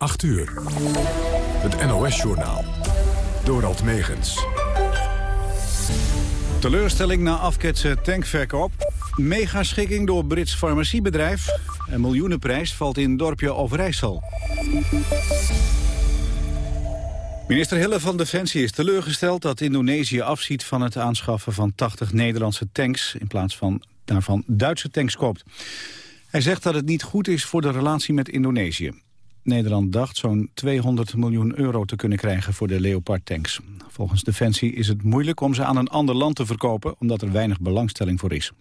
8 uur. Het NOS-journaal. Dorald Megens. Teleurstelling na afketsen tankverkoop. Megaschikking door Brits farmaciebedrijf. En miljoenenprijs valt in dorpje Overijssel. Minister Hille van Defensie is teleurgesteld dat Indonesië afziet van het aanschaffen van 80 Nederlandse tanks in plaats van daarvan Duitse tanks koopt. Hij zegt dat het niet goed is voor de relatie met Indonesië. Nederland dacht zo'n 200 miljoen euro te kunnen krijgen voor de Leopard-tanks. Volgens Defensie is het moeilijk om ze aan een ander land te verkopen... omdat er weinig belangstelling voor is.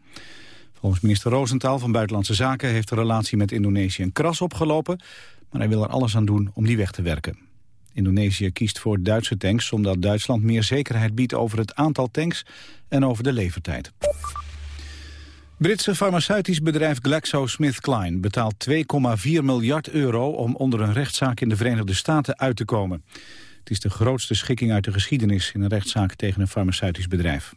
Volgens minister Roosentaal van Buitenlandse Zaken... heeft de relatie met Indonesië een kras opgelopen... maar hij wil er alles aan doen om die weg te werken. Indonesië kiest voor Duitse tanks... omdat Duitsland meer zekerheid biedt over het aantal tanks... en over de levertijd. Britse farmaceutisch bedrijf GlaxoSmithKline betaalt 2,4 miljard euro om onder een rechtszaak in de Verenigde Staten uit te komen. Het is de grootste schikking uit de geschiedenis in een rechtszaak tegen een farmaceutisch bedrijf.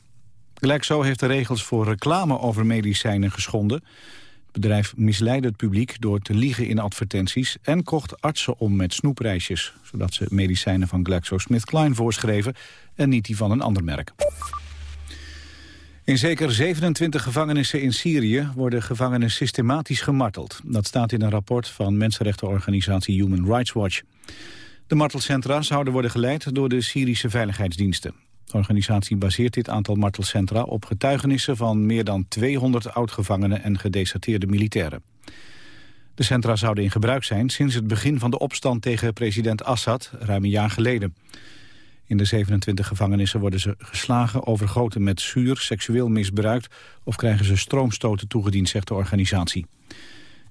Glaxo heeft de regels voor reclame over medicijnen geschonden. Het bedrijf misleidde het publiek door te liegen in advertenties... en kocht artsen om met snoepreisjes... zodat ze medicijnen van GlaxoSmithKline voorschreven... en niet die van een ander merk. In zeker 27 gevangenissen in Syrië worden gevangenen systematisch gemarteld. Dat staat in een rapport van mensenrechtenorganisatie Human Rights Watch. De martelcentra zouden worden geleid door de Syrische veiligheidsdiensten. De organisatie baseert dit aantal martelcentra op getuigenissen van meer dan 200 oud-gevangenen en gedeserteerde militairen. De centra zouden in gebruik zijn sinds het begin van de opstand tegen president Assad, ruim een jaar geleden. In de 27 gevangenissen worden ze geslagen, overgoten met zuur, seksueel misbruikt of krijgen ze stroomstoten toegediend, zegt de organisatie.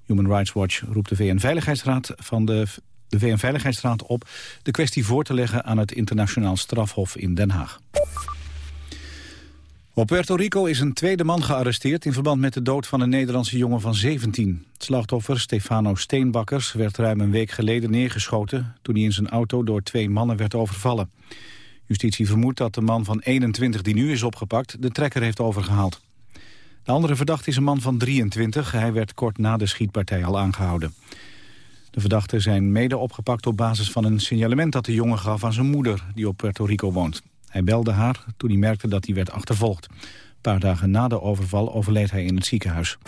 Human Rights Watch roept de VN-veiligheidsraad van de, de VN-veiligheidsraad op de kwestie voor te leggen aan het internationaal strafhof in Den Haag. Op Puerto Rico is een tweede man gearresteerd in verband met de dood van een Nederlandse jongen van 17. Het slachtoffer, Stefano Steenbakkers, werd ruim een week geleden neergeschoten toen hij in zijn auto door twee mannen werd overvallen. Justitie vermoedt dat de man van 21 die nu is opgepakt de trekker heeft overgehaald. De andere verdachte is een man van 23. Hij werd kort na de schietpartij al aangehouden. De verdachten zijn mede opgepakt op basis van een signalement dat de jongen gaf aan zijn moeder, die op Puerto Rico woont. Hij belde haar toen hij merkte dat hij werd achtervolgd. Een paar dagen na de overval overleed hij in het ziekenhuis.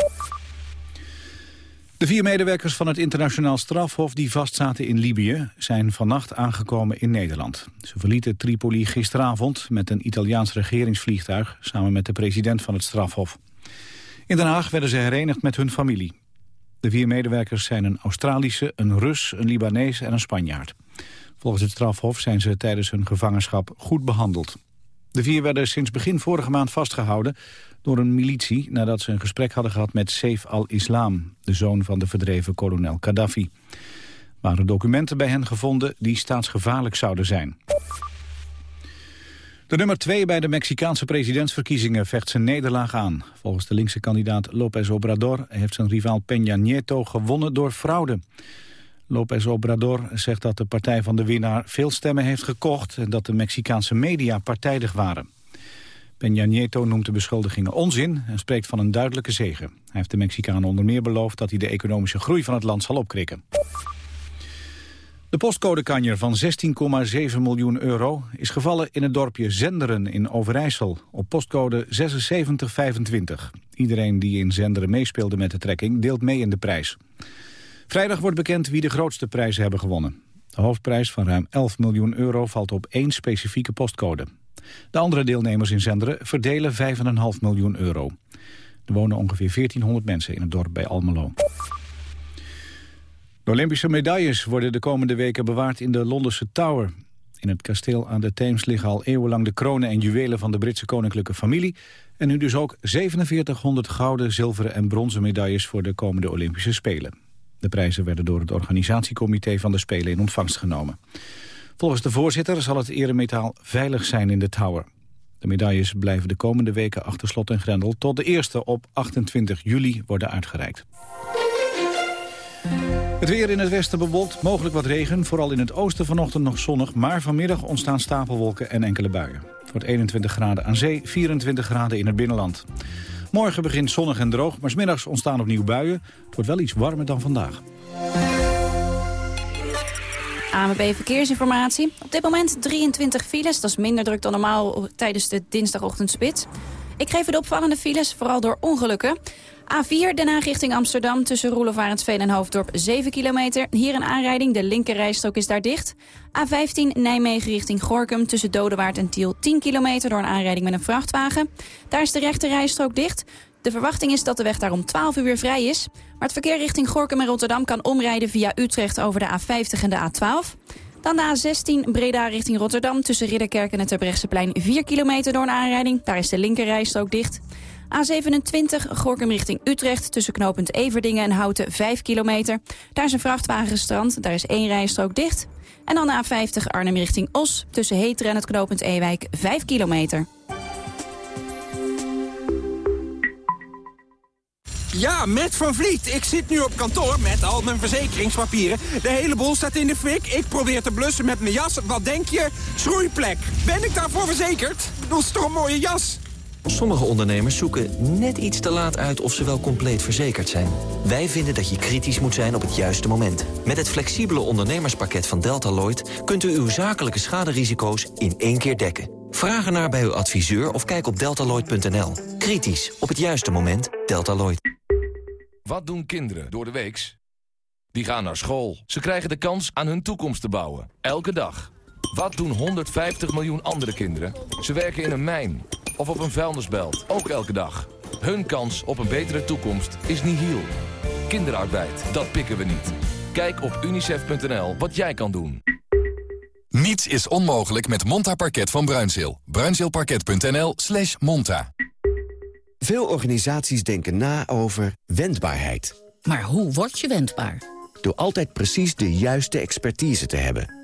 De vier medewerkers van het internationaal strafhof die vastzaten in Libië... zijn vannacht aangekomen in Nederland. Ze verlieten Tripoli gisteravond met een Italiaans regeringsvliegtuig... samen met de president van het strafhof. In Den Haag werden ze herenigd met hun familie. De vier medewerkers zijn een Australische, een Rus, een Libanees en een Spanjaard. Volgens het strafhof zijn ze tijdens hun gevangenschap goed behandeld. De vier werden sinds begin vorige maand vastgehouden door een militie... nadat ze een gesprek hadden gehad met Saif al-Islam... de zoon van de verdreven kolonel Gaddafi. Waren documenten bij hen gevonden die staatsgevaarlijk zouden zijn. De nummer twee bij de Mexicaanse presidentsverkiezingen vecht zijn nederlaag aan. Volgens de linkse kandidaat López Obrador heeft zijn rivaal Peña Nieto gewonnen door fraude. López Obrador zegt dat de partij van de winnaar veel stemmen heeft gekocht... en dat de Mexicaanse media partijdig waren. Peña Nieto noemt de beschuldigingen onzin en spreekt van een duidelijke zegen. Hij heeft de Mexicanen onder meer beloofd dat hij de economische groei van het land zal opkrikken. De postcodekanjer van 16,7 miljoen euro is gevallen in het dorpje Zenderen in Overijssel op postcode 7625. Iedereen die in Zenderen meespeelde met de trekking deelt mee in de prijs. Vrijdag wordt bekend wie de grootste prijzen hebben gewonnen. De hoofdprijs van ruim 11 miljoen euro valt op één specifieke postcode. De andere deelnemers in Zenderen verdelen 5,5 miljoen euro. Er wonen ongeveer 1400 mensen in het dorp bij Almelo. De Olympische medailles worden de komende weken bewaard in de Londense Tower. In het kasteel aan de Theems liggen al eeuwenlang de kronen en juwelen van de Britse koninklijke familie. En nu dus ook 4700 gouden, zilveren en bronzen medailles voor de komende Olympische Spelen. De prijzen werden door het organisatiecomité van de Spelen in ontvangst genomen. Volgens de voorzitter zal het eremetaal veilig zijn in de Tower. De medailles blijven de komende weken achter slot en grendel... tot de eerste op 28 juli worden uitgereikt. Het weer in het westen bewolkt, mogelijk wat regen. Vooral in het oosten vanochtend nog zonnig. Maar vanmiddag ontstaan stapelwolken en enkele buien. Het wordt 21 graden aan zee, 24 graden in het binnenland. Morgen begint zonnig en droog, maar smiddags ontstaan opnieuw buien. Het wordt wel iets warmer dan vandaag. AMB Verkeersinformatie. Op dit moment 23 files, dat is minder druk dan normaal tijdens de dinsdagochtendspits. Ik geef de opvallende files, vooral door ongelukken. A4 Den Haag richting Amsterdam tussen Roelofarensveen en Hoofddorp 7 kilometer. Hier een aanrijding, de linkerrijstrook is daar dicht. A15 Nijmegen richting Gorkum tussen Dodewaard en Tiel 10 kilometer door een aanrijding met een vrachtwagen. Daar is de rechterrijstrook dicht. De verwachting is dat de weg daar om 12 uur weer vrij is. Maar het verkeer richting Gorkum en Rotterdam kan omrijden via Utrecht over de A50 en de A12. Dan de A16 Breda richting Rotterdam tussen Ridderkerk en het Terbrechtseplein 4 kilometer door een aanrijding. Daar is de linkerrijstrook dicht. A27 Gorkum richting Utrecht tussen knooppunt Everdingen en Houten 5 kilometer. Daar is een vrachtwagen gestrand, daar is één rijstrook dicht. En dan de A50 Arnhem richting Os tussen Heteren en het knooppunt Ewijk 5 kilometer. Ja, met Van Vliet. Ik zit nu op kantoor met al mijn verzekeringspapieren. De hele boel staat in de fik. Ik probeer te blussen met mijn jas. Wat denk je? Schroeiplek. Ben ik daarvoor verzekerd? Dat is toch een mooie jas? Sommige ondernemers zoeken net iets te laat uit of ze wel compleet verzekerd zijn. Wij vinden dat je kritisch moet zijn op het juiste moment. Met het flexibele ondernemerspakket van Deltaloid... kunt u uw zakelijke schaderisico's in één keer dekken. Vraag ernaar bij uw adviseur of kijk op deltaloid.nl. Kritisch, op het juiste moment, Deltaloid. Wat doen kinderen door de weeks? Die gaan naar school. Ze krijgen de kans aan hun toekomst te bouwen. Elke dag. Wat doen 150 miljoen andere kinderen? Ze werken in een mijn of op een vuilnisbelt. Ook elke dag. Hun kans op een betere toekomst is nihil. Kinderarbeid, dat pikken we niet. Kijk op unicef.nl wat jij kan doen. Niets is onmogelijk met Monta Parket van Bruinzeel. Bruinzeelparket.nl slash monta. Veel organisaties denken na over wendbaarheid. Maar hoe word je wendbaar? Door altijd precies de juiste expertise te hebben.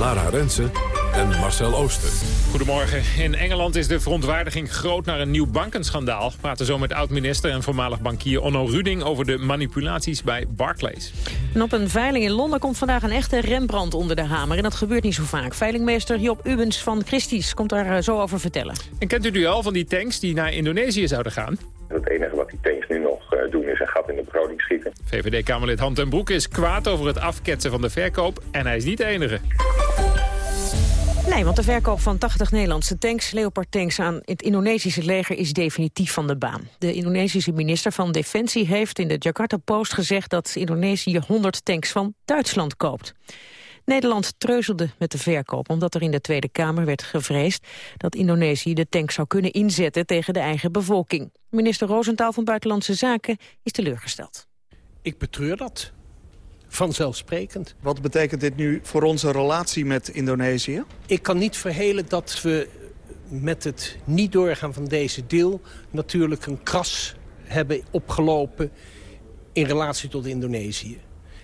Lara Rensen en Marcel Ooster. Goedemorgen. In Engeland is de verontwaardiging groot naar een nieuw bankenschandaal. We praten zo met oud-minister en voormalig bankier Onno Ruding... over de manipulaties bij Barclays. En op een veiling in Londen komt vandaag een echte Rembrandt onder de hamer. En dat gebeurt niet zo vaak. Veilingmeester Job Ubens van Christies komt daar eh, zo over vertellen. En kent u nu al van die tanks die naar Indonesië zouden gaan? Het enige wat die tanks nu nog eh, doen is een gat in de begroting schieten. VVD-Kamerlid Hand en Broek is kwaad over het afketsen van de verkoop. En hij is niet de enige. Nee, want de verkoop van 80 Nederlandse tanks, Leopard-tanks aan het Indonesische leger is definitief van de baan. De Indonesische minister van Defensie heeft in de Jakarta Post gezegd dat Indonesië 100 tanks van Duitsland koopt. Nederland treuzelde met de verkoop omdat er in de Tweede Kamer werd gevreesd dat Indonesië de tanks zou kunnen inzetten tegen de eigen bevolking. Minister Roosentaal van Buitenlandse Zaken is teleurgesteld. Ik betreur dat vanzelfsprekend. Wat betekent dit nu voor onze relatie met Indonesië? Ik kan niet verhelen dat we met het niet doorgaan van deze deal... natuurlijk een kras hebben opgelopen in relatie tot Indonesië.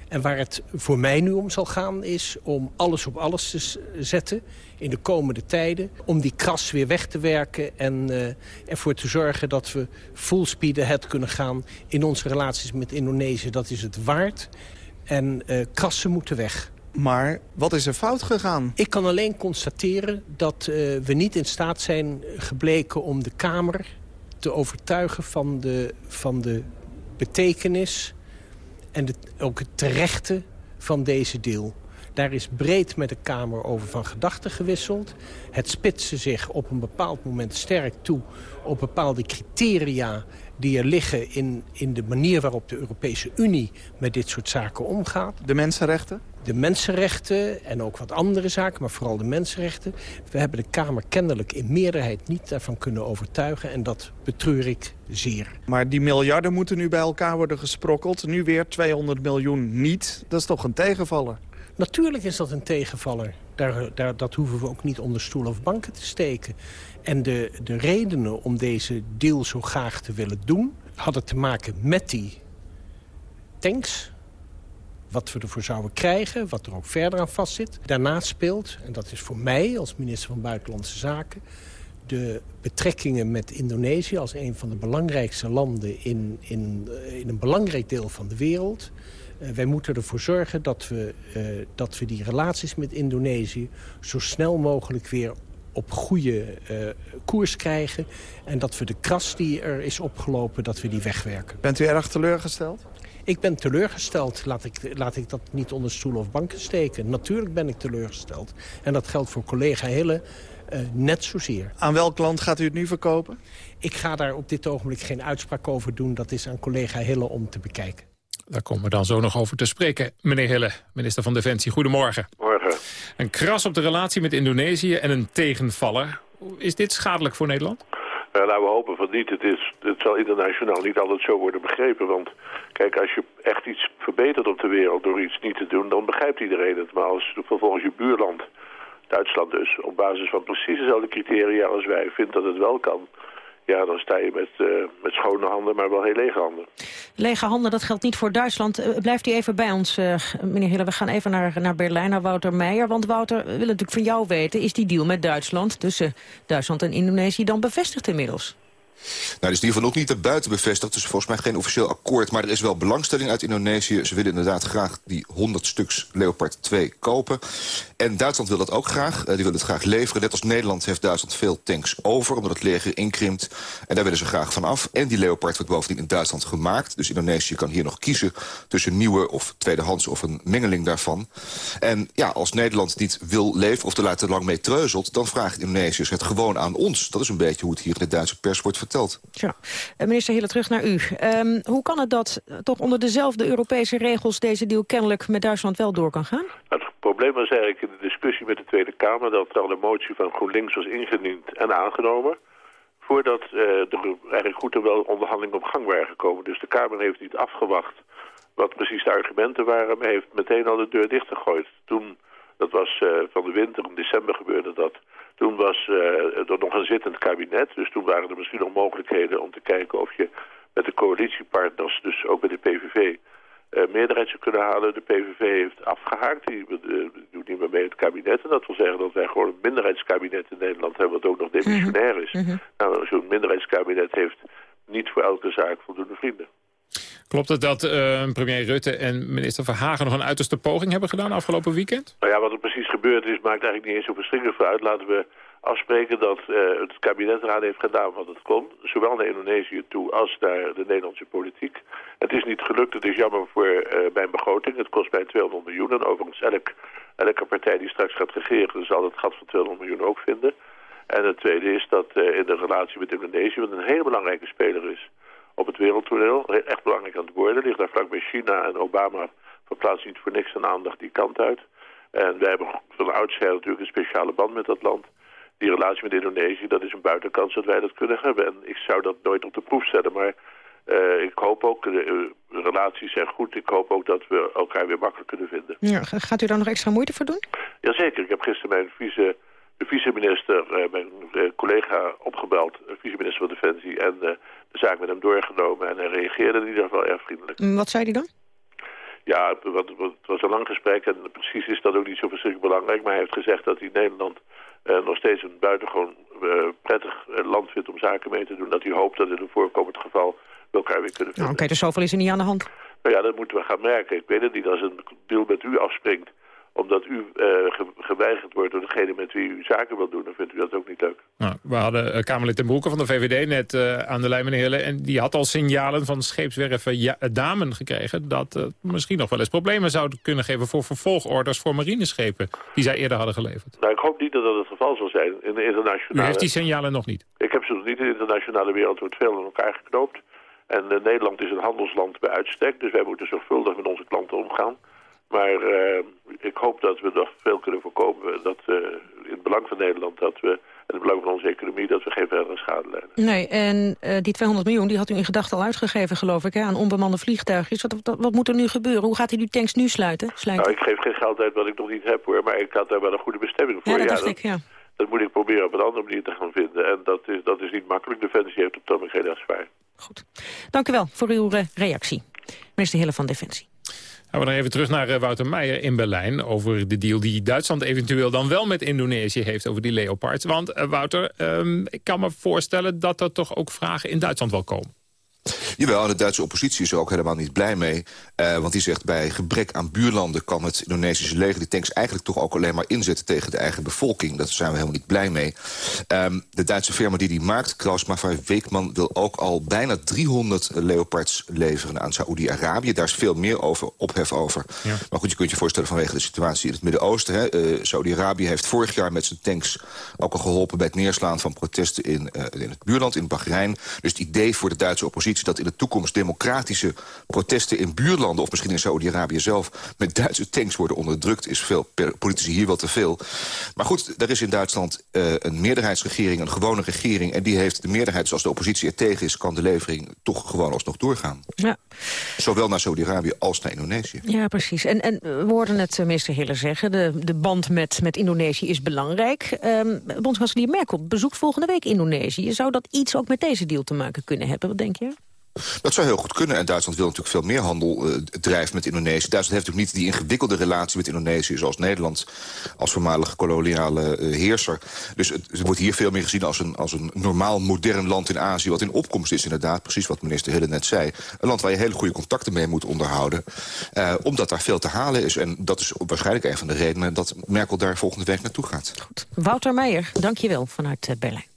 En waar het voor mij nu om zal gaan is om alles op alles te zetten in de komende tijden. Om die kras weer weg te werken en uh, ervoor te zorgen dat we full speed ahead kunnen gaan in onze relaties met Indonesië. Dat is het waard. En uh, krassen moeten weg. Maar wat is er fout gegaan? Ik kan alleen constateren dat uh, we niet in staat zijn gebleken om de Kamer te overtuigen van de, van de betekenis en de, ook het terechte van deze deal. Daar is breed met de Kamer over van gedachten gewisseld. Het spitste zich op een bepaald moment sterk toe op bepaalde criteria die er liggen in, in de manier waarop de Europese Unie met dit soort zaken omgaat. De mensenrechten? De mensenrechten en ook wat andere zaken, maar vooral de mensenrechten. We hebben de Kamer kennelijk in meerderheid niet daarvan kunnen overtuigen en dat betreur ik zeer. Maar die miljarden moeten nu bij elkaar worden gesprokkeld. Nu weer 200 miljoen niet. Dat is toch een tegenvaller? Natuurlijk is dat een tegenvaller. Daar, daar, dat hoeven we ook niet onder stoel of banken te steken. En de, de redenen om deze deal zo graag te willen doen... hadden te maken met die tanks wat we ervoor zouden krijgen, wat er ook verder aan vastzit. Daarnaast speelt, en dat is voor mij als minister van Buitenlandse Zaken... de betrekkingen met Indonesië als een van de belangrijkste landen in, in, in een belangrijk deel van de wereld... Uh, wij moeten ervoor zorgen dat we, uh, dat we die relaties met Indonesië... zo snel mogelijk weer op goede uh, koers krijgen. En dat we de kras die er is opgelopen, dat we die wegwerken. Bent u erg teleurgesteld? Ik ben teleurgesteld. Laat ik, laat ik dat niet onder stoel of banken steken. Natuurlijk ben ik teleurgesteld. En dat geldt voor collega Hille uh, net zozeer. Aan welk land gaat u het nu verkopen? Ik ga daar op dit ogenblik geen uitspraak over doen. Dat is aan collega Hille om te bekijken. Daar komen we dan zo nog over te spreken. Meneer Hille, minister van Defensie, goedemorgen. Morgen. Een kras op de relatie met Indonesië en een tegenvaller. Is dit schadelijk voor Nederland? Nou, we hopen van niet. Het, is, het zal internationaal niet altijd zo worden begrepen. Want kijk, als je echt iets verbetert op de wereld door iets niet te doen... dan begrijpt iedereen het. Maar als vervolgens je buurland, Duitsland dus... op basis van precies dezelfde criteria als wij vindt dat het wel kan ja, dan sta je met, uh, met schone handen, maar wel heel lege handen. Lege handen, dat geldt niet voor Duitsland. Uh, blijft u even bij ons, uh, meneer Hille. We gaan even naar, naar Berlijn, naar Wouter Meijer. Want Wouter wil natuurlijk van jou weten... is die deal met Duitsland, tussen Duitsland en Indonesië... dan bevestigd inmiddels? Nou, dus ieder geval nog niet buiten bevestigd. Dus volgens mij geen officieel akkoord. Maar er is wel belangstelling uit Indonesië. Ze willen inderdaad graag die 100 stuks Leopard 2 kopen. En Duitsland wil dat ook graag. Uh, die wil het graag leveren. Net als Nederland heeft Duitsland veel tanks over. Omdat het leger inkrimpt. En daar willen ze graag van af. En die Leopard wordt bovendien in Duitsland gemaakt. Dus Indonesië kan hier nog kiezen tussen nieuwe of tweedehands of een mengeling daarvan. En ja, als Nederland niet wil leveren of er later lang mee treuzelt... dan vraagt Indonesiërs het gewoon aan ons. Dat is een beetje hoe het hier in de Duitse pers wordt verteld. Ja. Minister Hille, terug naar u. Um, hoe kan het dat toch onder dezelfde Europese regels... deze deal kennelijk met Duitsland wel door kan gaan? Het probleem was eigenlijk in de discussie met de Tweede Kamer... dat er al een motie van GroenLinks was ingediend en aangenomen... voordat uh, er eigenlijk goed en wel onderhandelingen op gang waren gekomen. Dus de Kamer heeft niet afgewacht wat precies de argumenten waren... maar heeft meteen al de deur dichtgegooid. Toen, dat was uh, van de winter, in december gebeurde dat... Toen was uh, er nog een zittend kabinet, dus toen waren er misschien nog mogelijkheden om te kijken of je met de coalitiepartners, dus ook met de PVV, uh, meerderheid zou kunnen halen. De PVV heeft afgehaakt, die uh, doet niet meer mee het kabinet. En dat wil zeggen dat wij gewoon een minderheidskabinet in Nederland hebben wat ook nog demissionair is. Mm -hmm. Nou, zo'n minderheidskabinet heeft niet voor elke zaak voldoende vrienden. Klopt het dat uh, premier Rutte en minister Verhagen nog een uiterste poging hebben gedaan afgelopen weekend? Nou ja, wat er precies gebeurd is maakt eigenlijk niet eens zo verschrikkelijk voor uit. Laten we afspreken dat uh, het kabinetsraad heeft gedaan wat het kon. Zowel naar Indonesië toe als naar de Nederlandse politiek. Het is niet gelukt, het is jammer voor uh, mijn begroting. Het kost mij 200 miljoen en overigens elk, elke partij die straks gaat regeren... zal het gat van 200 miljoen ook vinden. En het tweede is dat in de relatie met Indonesië, wat een hele belangrijke speler is op het wereldtoneel. Echt belangrijk aan het worden. Ligt daar vlakbij China en Obama verplaatst niet voor niks zijn aandacht die kant uit. En wij hebben van oudsher natuurlijk een speciale band met dat land. Die relatie met Indonesië, dat is een buitenkans dat wij dat kunnen hebben. En ik zou dat nooit op de proef stellen, maar uh, ik hoop ook, de uh, relaties zijn goed. Ik hoop ook dat we elkaar weer makkelijk kunnen vinden. Ja, gaat u daar nog extra moeite voor doen? Jazeker. Ik heb gisteren mijn vice, vice-minister, uh, mijn collega opgebeld, vice-minister van Defensie... en de zaak met hem doorgenomen en hij reageerde in ieder geval erg vriendelijk. Wat zei hij dan? Ja, wat, wat, het was een lang gesprek en precies is dat ook niet zo verschrikkelijk belangrijk. Maar hij heeft gezegd dat hij Nederland uh, nog steeds een buitengewoon uh, prettig land vindt om zaken mee te doen. Dat hij hoopt dat in een voorkomend geval we elkaar weer kunnen vinden. Nou, Oké, okay, dus zoveel is er niet aan de hand? Nou ja, dat moeten we gaan merken. Ik weet het niet, als een deal met u afspringt omdat u uh, ge geweigerd wordt door degene met wie u zaken wilt doen, dan vindt u dat ook niet leuk. Nou, we hadden uh, Kamerlid ten Broeke van de VVD net uh, aan de lijn, meneer Hille, en die had al signalen van scheepswerven ja, Damen gekregen dat het misschien nog wel eens problemen zou kunnen geven voor vervolgorders voor marineschepen die zij eerder hadden geleverd. Nou, ik hoop niet dat dat het geval zal zijn in de internationale... U heeft die signalen nog niet? Ik heb ze nog niet. In de internationale wereld wordt veel aan elkaar geknoopt. En Nederland is een handelsland bij uitstek, dus wij moeten zorgvuldig met onze klanten omgaan. Maar uh, ik hoop dat we nog veel kunnen voorkomen. Dat uh, in het belang van Nederland dat we, en in het belang van onze economie... dat we geen verdere schade leiden. Nee, en uh, die 200 miljoen die had u in gedachten al uitgegeven, geloof ik... Hè, aan onbemande vliegtuigjes. Wat, wat, wat, moet er nu gebeuren? Hoe gaat u die tanks nu sluiten? sluiten? Nou, ik geef geen geld uit wat ik nog niet heb, hoor. Maar ik had daar wel een goede bestemming voor. Ja, dat dacht ja, ik, ja. Dat moet ik proberen op een andere manier te gaan vinden. En dat is, dat is niet makkelijk. Defensie heeft op dat moment geen afspraak. Goed. Dank u wel voor uw reactie. Minister Hille van Defensie. Gaan we dan even terug naar eh, Wouter Meijer in Berlijn... over de deal die Duitsland eventueel dan wel met Indonesië heeft... over die Leopards. Want uh, Wouter, um, ik kan me voorstellen dat er toch ook vragen in Duitsland wel komen. Jawel, de Duitse oppositie is er ook helemaal niet blij mee. Uh, want die zegt bij gebrek aan buurlanden kan het Indonesische leger... die tanks eigenlijk toch ook alleen maar inzetten tegen de eigen bevolking. Daar zijn we helemaal niet blij mee. Um, de Duitse firma die die maakt, Klaus Maffei Weekman... wil ook al bijna 300 Leopards leveren aan Saoedi-Arabië. Daar is veel meer over, ophef over. Ja. Maar goed, je kunt je voorstellen vanwege de situatie in het Midden-Oosten. Uh, Saoedi-Arabië heeft vorig jaar met zijn tanks ook al geholpen... bij het neerslaan van protesten in, uh, in het buurland, in Bahrein. Dus het idee voor de Duitse oppositie dat de toekomst democratische protesten in buurlanden... of misschien in Saudi-Arabië zelf met Duitse tanks worden onderdrukt... is veel politici hier wel te veel. Maar goed, er is in Duitsland uh, een meerderheidsregering, een gewone regering... en die heeft de meerderheid, dus als de oppositie er tegen is... kan de levering toch gewoon alsnog doorgaan. Ja. Zowel naar Saudi-Arabië als naar Indonesië. Ja, precies. En, en we hoorden het eh, minister Hiller zeggen... de, de band met, met Indonesië is belangrijk. Um, Bondskanselier Merkel bezoekt volgende week Indonesië. Zou dat iets ook met deze deal te maken kunnen hebben? Wat denk je? Dat zou heel goed kunnen. En Duitsland wil natuurlijk veel meer handel uh, drijven met Indonesië. Duitsland heeft natuurlijk niet die ingewikkelde relatie met Indonesië... zoals Nederland als voormalige koloniale uh, heerser. Dus het, wordt hier veel meer gezien als een, als een normaal modern land in Azië... wat in opkomst is inderdaad, precies wat minister Hille net zei. Een land waar je hele goede contacten mee moet onderhouden. Uh, omdat daar veel te halen is. En dat is waarschijnlijk een van de redenen... dat Merkel daar volgende week naartoe gaat. Goed. Wouter Meijer, dank je wel vanuit Berlijn.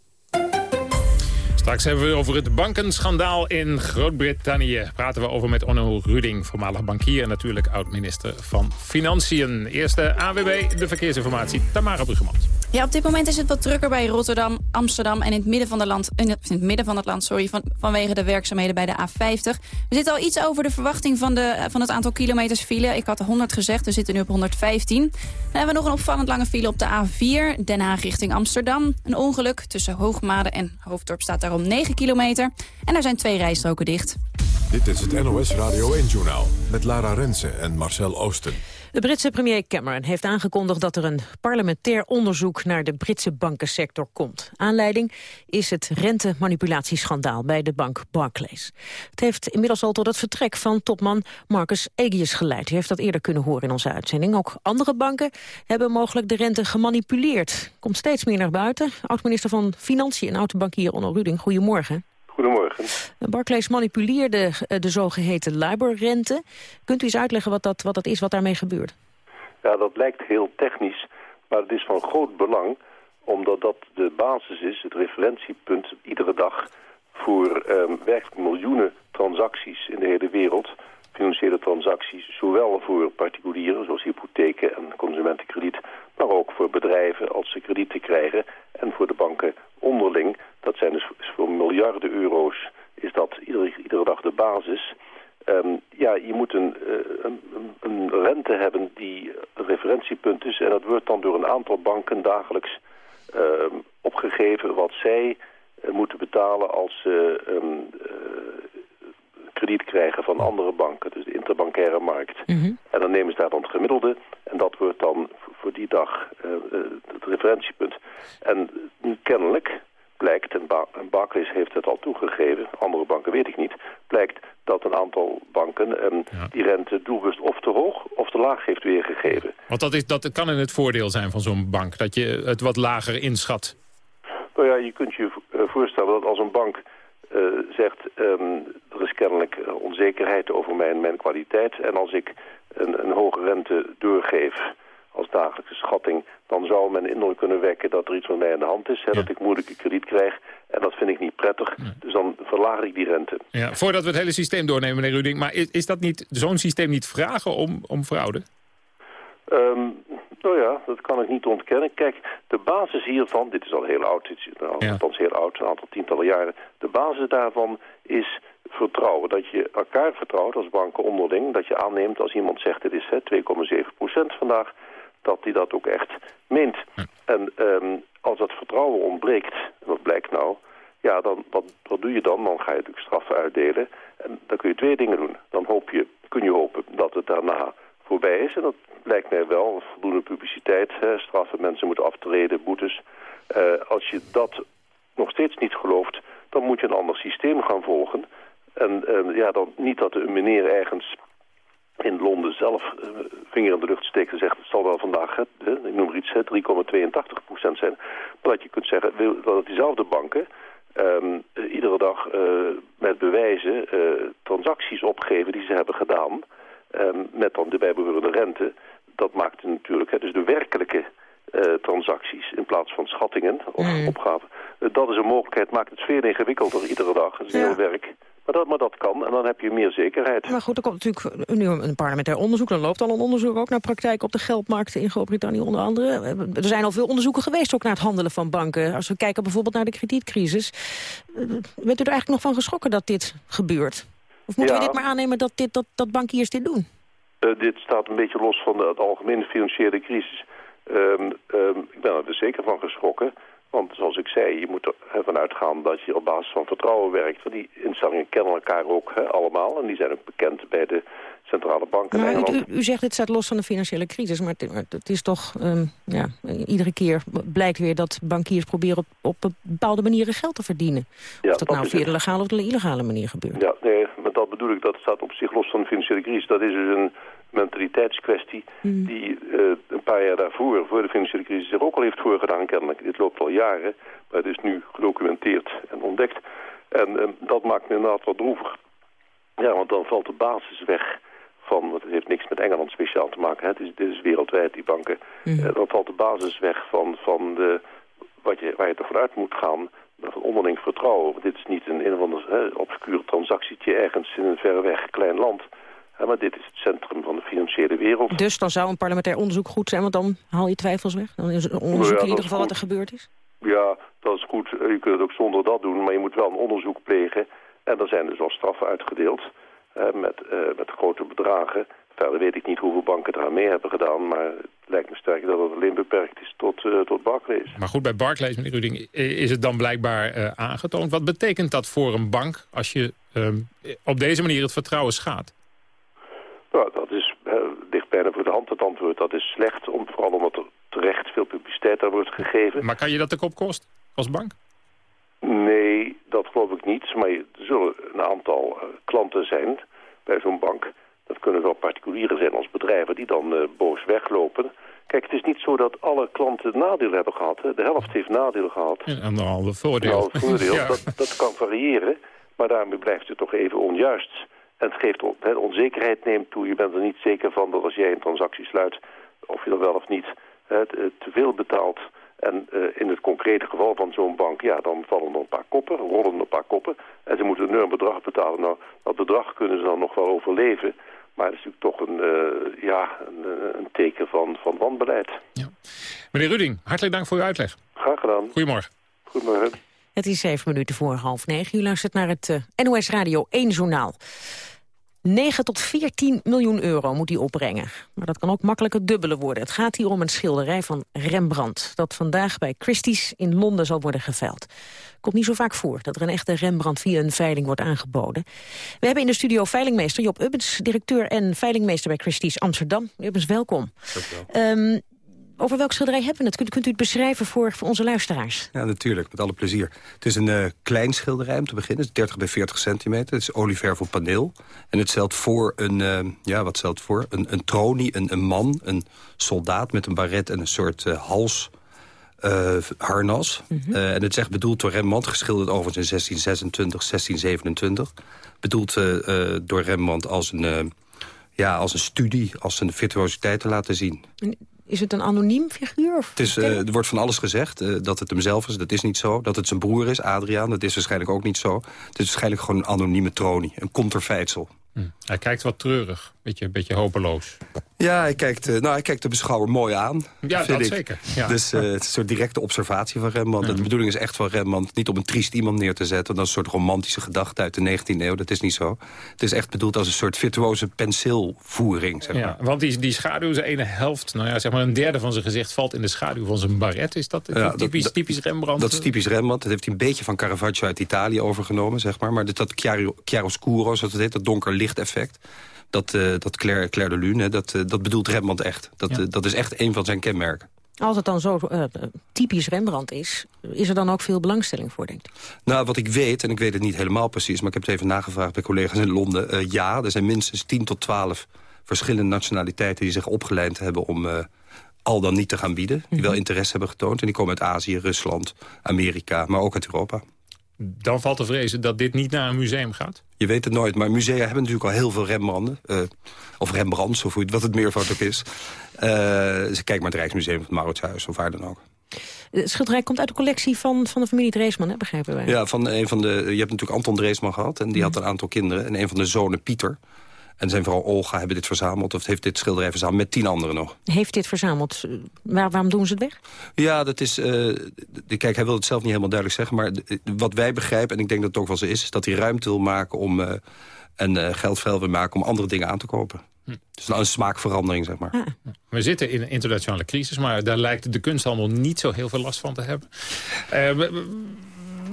Straks hebben we over het bankenschandaal in Groot-Brittannië. Praten we over met Onno Ruding, voormalig bankier... en natuurlijk oud-minister van Financiën. Eerste AWB, de verkeersinformatie, Tamara Bruggemans. Ja, op dit moment is het wat drukker bij Rotterdam, Amsterdam... en in het midden van, land, in het midden van het land sorry, van, vanwege de werkzaamheden bij de A50. We zitten al iets over de verwachting van, de, van het aantal kilometers file. Ik had 100 gezegd, we zitten nu op 115. Dan hebben we nog een opvallend lange file op de A4, Den Haag richting Amsterdam. Een ongeluk tussen Hoogmade en Hoofddorp staat daarom 9 kilometer. En er zijn twee rijstroken dicht. Dit is het NOS Radio 1-journaal met Lara Rensen en Marcel Oosten. De Britse premier Cameron heeft aangekondigd dat er een parlementair onderzoek naar de Britse bankensector komt. Aanleiding is het rentemanipulatieschandaal bij de bank Barclays. Het heeft inmiddels al tot het vertrek van topman Marcus Aegius geleid. U heeft dat eerder kunnen horen in onze uitzending. Ook andere banken hebben mogelijk de rente gemanipuleerd. Komt steeds meer naar buiten. Oud-minister van Financiën en oud-bankier Onno Ruding, goedemorgen. Goedemorgen. Barclays manipuleerde eh, de zogeheten LIBOR-rente. Kunt u eens uitleggen wat dat, wat dat is, wat daarmee gebeurt? Ja, dat lijkt heel technisch, maar het is van groot belang... omdat dat de basis is, het referentiepunt, iedere dag... voor um, werkelijk miljoenen transacties in de hele wereld... financiële transacties, zowel voor particulieren, zoals hypotheken en consumentenkrediet... maar ook voor bedrijven als ze kredieten krijgen... en voor de banken onderling dat zijn dus voor miljarden euro's, is dat iedere, iedere dag de basis. Um, ja, je moet een, uh, een, een, rente hebben die een referentiepunt is. En dat wordt dan door een aantal banken dagelijks uh, opgegeven wat zij uh, moeten betalen als ze um, krediet krijgen van andere banken. Dus de interbankaire markt. Mm -hmm. En dan nemen ze daar dan het gemiddelde. En dat wordt dan voor die dag het referentiepunt. En nu kennelijk blijkt, en, ba en Barclays heeft het al toegegeven, andere banken weet ik niet, blijkt dat een aantal banken um, ja. die rente doelbewust of te hoog of te laag heeft weergegeven. Want dat, is, dat kan in het voordeel zijn van zo'n bank, dat je het wat lager inschat. Nou ja, je kunt je uh, voorstellen dat als een bank uh, zegt, um, is kennelijk onzekerheid over mijn, mijn kwaliteit en als ik een, een hoge rente doorgeef als dagelijkse schatting... dan zou men indruk kunnen wekken dat er iets met mij aan de hand is. Hè, ja. Dat ik moeilijke krediet krijg. En dat vind ik niet prettig. Ja. Dus dan verlaag ik die rente. Ja, voordat we het hele systeem doornemen, meneer Ruding... maar is, is dat niet zo'n systeem niet vragen om, om fraude? Um, nou ja, dat kan ik niet ontkennen. Kijk, de basis hiervan, dit is al heel oud, dit is nou, ja. althans heel oud, een aantal tientallen jaren. De basis daarvan is vertrouwen. Dat je elkaar vertrouwt als banken onderling. Dat je aanneemt als iemand zegt het is 2,7% vandaag dat hij dat ook echt meent. En um, als dat vertrouwen ontbreekt, wat blijkt nou... ja, dan, wat, wat doe je dan? Dan ga je natuurlijk straffen uitdelen. En dan kun je twee dingen doen. Dan hoop je, kun je hopen dat het daarna voorbij is. En dat lijkt mij wel, voldoende publiciteit, hè, straffen, mensen moeten aftreden, boetes. Uh, als je dat nog steeds niet gelooft, dan moet je een ander systeem gaan volgen. En ja, dan niet dat een meneer ergens in Londen zelf uh, vinger in de lucht steekt en zegt... het zal wel vandaag, hè, ik noem er iets, 3,82 procent zijn. Maar dat je kunt zeggen dat diezelfde banken... Um, uh, iedere dag uh, met bewijzen transacties opgeven die ze hebben gedaan... Um, met dan de bijbehorende rente. Dat maakt natuurlijk, hè, dus de werkelijke transacties in plaats van schattingen of mm. opgaven. dat is een mogelijkheid, maakt het veel ingewikkelder iedere dag. Dat is ja. heel werk. Maar dat, maar dat kan en dan heb je meer zekerheid. Maar goed, er komt natuurlijk nu een parlementair onderzoek. Dan loopt al een onderzoek ook naar praktijk op de geldmarkten in Groot-Brittannië onder andere. Er zijn al veel onderzoeken geweest ook naar het handelen van banken. Als we kijken bijvoorbeeld naar de kredietcrisis. Eh, bent u er eigenlijk nog van geschrokken dat dit gebeurt? Of moeten ja. we dit maar aannemen dat, dit, dat, dat bankiers dit doen? Uh, dit staat een beetje los van de, algemene financiële crisis. Um, um, ik ben er dus zeker van geschrokken. Want zoals ik zei, je moet ervan uitgaan dat je op basis van vertrouwen werkt. Want die instellingen kennen elkaar ook hè, allemaal. En die zijn ook bekend bij de centrale banken maar u, u, zegt het staat los van de financiële crisis. Maar het, het is toch, um, ja, iedere keer blijkt weer dat bankiers proberen op, op bepaalde manieren geld te verdienen. Ja, of dat, dat nou via de legale of de illegale manier gebeurt. Ja, nee, maar dat bedoel ik, dat staat op zich los van de financiële crisis. Dat is dus een mentaliteitskwestie mm. die uh, een paar jaar daarvoor, voor de financiële crisis, er ook al heeft voorgedaan kennelijk. Dit loopt al jaren, maar het is nu gedocumenteerd en ontdekt. En uh, dat maakt me inderdaad wat droevig. Ja, want dan valt de basis weg van, want het heeft niks met Engeland speciaal te maken, hè. Het is, dit is wereldwijd, die banken. Mm. Uh, dan valt de basis weg van, van de, wat je, waar je toch vanuit moet gaan, van onderling vertrouwen. Want dit is niet een, een of ander obscuur transactietje ergens in een verre weg klein land. Maar dit is het centrum van de financiële wereld. Dus dan zou een parlementair onderzoek goed zijn, want dan haal je twijfels weg? Dan is onderzoek ja, in ieder geval wat er gebeurd is? Ja, dat is goed. Je kunt het ook zonder dat doen, maar je moet wel een onderzoek plegen. En er zijn dus al straffen uitgedeeld uh, met, uh, met grote bedragen. Verder weet ik niet hoeveel banken eraan mee hebben gedaan, maar het lijkt me sterk dat het alleen beperkt is tot, uh, tot Barclays. Maar goed, bij Barclays, meneer Ruding, is het dan blijkbaar aangetoond. Wat betekent dat voor een bank als je um, op deze manier het vertrouwen schaadt? Nou, dat is, uh, ligt bijna voor de hand het antwoord. Dat is slecht, om, vooral omdat er terecht veel publiciteit aan wordt gegeven. Maar kan je dat de kop kost als bank? Nee, dat geloof ik niet. Maar er zullen een aantal uh, klanten zijn bij zo'n bank. Dat kunnen wel particulieren zijn als bedrijven die dan uh, boos weglopen. Kijk, het is niet zo dat alle klanten nadeel hebben gehad. Hè. De helft heeft nadeel gehad. En anderhalve voordeel. Nou, voordeel. ja. dat, dat kan variëren. Maar daarmee blijft het toch even onjuist. En het geeft he, onzekerheid neemt toe. Je bent er niet zeker van dat als jij een transactie sluit, of je dan wel of niet he, te veel betaalt. En uh, in het concrete geval van zo'n bank, ja, dan vallen er een paar koppen, rollen er een paar koppen. En ze moeten een enorm bedrag betalen. Nou, dat bedrag kunnen ze dan nog wel overleven. Maar het is natuurlijk toch een, uh, ja, een, een, teken van, van wanbeleid. Ja. Meneer Ruding, hartelijk dank voor uw uitleg. Graag gedaan. Goedemorgen. Goedemorgen. Het is zeven minuten voor half negen. U luistert naar het uh, NOS Radio 1 Journaal. 9 tot 14 miljoen euro moet hij opbrengen. Maar dat kan ook makkelijk het dubbele worden. Het gaat hier om een schilderij van Rembrandt... dat vandaag bij Christie's in Londen zal worden geveild. Komt niet zo vaak voor dat er een echte Rembrandt via een veiling wordt aangeboden. We hebben in de studio veilingmeester Job Ubbens... directeur en veilingmeester bij Christie's Amsterdam. Ubbens, welkom. Um, over welk schilderij hebben we het? Kunt, kunt u het beschrijven voor, voor onze luisteraars? Ja, natuurlijk. Met alle plezier. Het is een uh, klein schilderij om te beginnen. Het is 30 bij 40 centimeter. Het is olieverf op paneel. En het stelt voor een, uh, ja, wat stelt voor? Een, een tronie, een, een man, een soldaat met een baret en een soort uh, hals... harnas. Mm -hmm. en het is echt bedoeld door Rembrandt, geschilderd overigens in 1626, 1627. Bedoeld door Rembrandt als een, ja, als een studie, als een virtuositeit te laten zien. Is het een anoniem figuur? Of het is, uh, er wordt van alles gezegd. Uh, dat het hem zelf is, dat is niet zo. Dat het zijn broer is, Adriaan, dat is waarschijnlijk ook niet zo. Het is waarschijnlijk gewoon een anonieme tronie. Een conterfeitsel. Hm. Hij kijkt wat treurig, beetje, beetje hopeloos. Ja, hij kijkt, nou, hij kijkt de beschouwer mooi aan. Ja, dat ik. zeker. Ja. Dus uh, het is een soort directe observatie van Rembrandt. Mm. De bedoeling is echt van Rembrandt niet om een triest iemand neer te zetten. Dat is een soort romantische gedachte uit de 19e eeuw. Dat is niet zo. Het is echt bedoeld als een soort virtuoze penseelvoering. Zeg maar. ja, want die, die schaduw, zijn ene helft, nou ja, zeg maar een derde van zijn gezicht... valt in de schaduw van zijn baret. Is dat ja, typisch, dat, typisch Rembrandt? Dat is typisch Rembrandt. Dat heeft hij een beetje van Caravaggio uit Italië overgenomen. Zeg maar. maar dat chiaro, chiaroscuro, zoals het heet, dat donker lichteffect dat, uh, dat Claire, Claire de Lune, dat, uh, dat bedoelt Rembrandt echt. Dat, ja. uh, dat is echt een van zijn kenmerken. Als het dan zo typisch Rembrandt is, is er dan ook veel belangstelling voor, denkt u? Nou, wat ik weet, en ik weet het niet helemaal precies... maar ik heb het even nagevraagd bij collega's in Londen. ja, er zijn minstens 10 tot 12 verschillende nationaliteiten... die zich opgeleid hebben om eh, al dan niet te gaan bieden. Die wel interesse hebben getoond. En die komen uit Azië, Rusland, Amerika, maar ook uit Europa. Dan valt te vrezen dat dit niet naar een museum gaat? Je weet het nooit, maar musea hebben natuurlijk al heel veel Rembrandten. Uh, of Rembrandts, of wat het meervoud ook is. Uh, ze kijken maar het Rijksmuseum van het Mauritshuis of waar dan ook. Het schilderij komt uit de collectie van, van de familie Dreesman, hè, begrijpen wij. Ja, van een van de, je hebt natuurlijk Anton Dreesman gehad... en die had een aantal kinderen. En een van de zonen, Pieter, en zijn vrouw Olga hebben dit verzameld... of heeft dit schilderij verzameld met tien anderen nog. Heeft dit verzameld? Waar, waarom doen ze het weg? Ja, dat is... Uh, kijk, hij wil het zelf niet helemaal duidelijk zeggen... maar wat wij begrijpen, en ik denk dat het ook wel zo is... is dat hij ruimte wil maken om... Uh, en uh, geld vrij wil maken om andere dingen aan te kopen. Hm. Dus nou een smaakverandering, zeg maar. Ah. We zitten in een internationale crisis... maar daar lijkt de kunsthandel niet zo heel veel last van te hebben.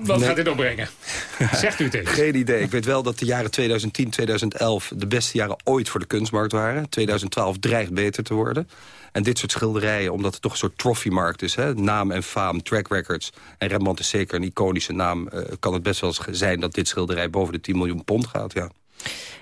Wat gaat dit opbrengen? Zegt u het eens. Geen idee. Ik weet wel dat de jaren 2010, 2011 de beste jaren ooit voor de kunstmarkt waren. 2012 dreigt beter te worden. En dit soort schilderijen, omdat het toch een soort trophymarkt is... Hè, naam en faam, track records... en Rembrandt is zeker een iconische naam... Uh, kan het best wel zijn dat dit schilderij boven de 10 miljoen pond gaat, ja.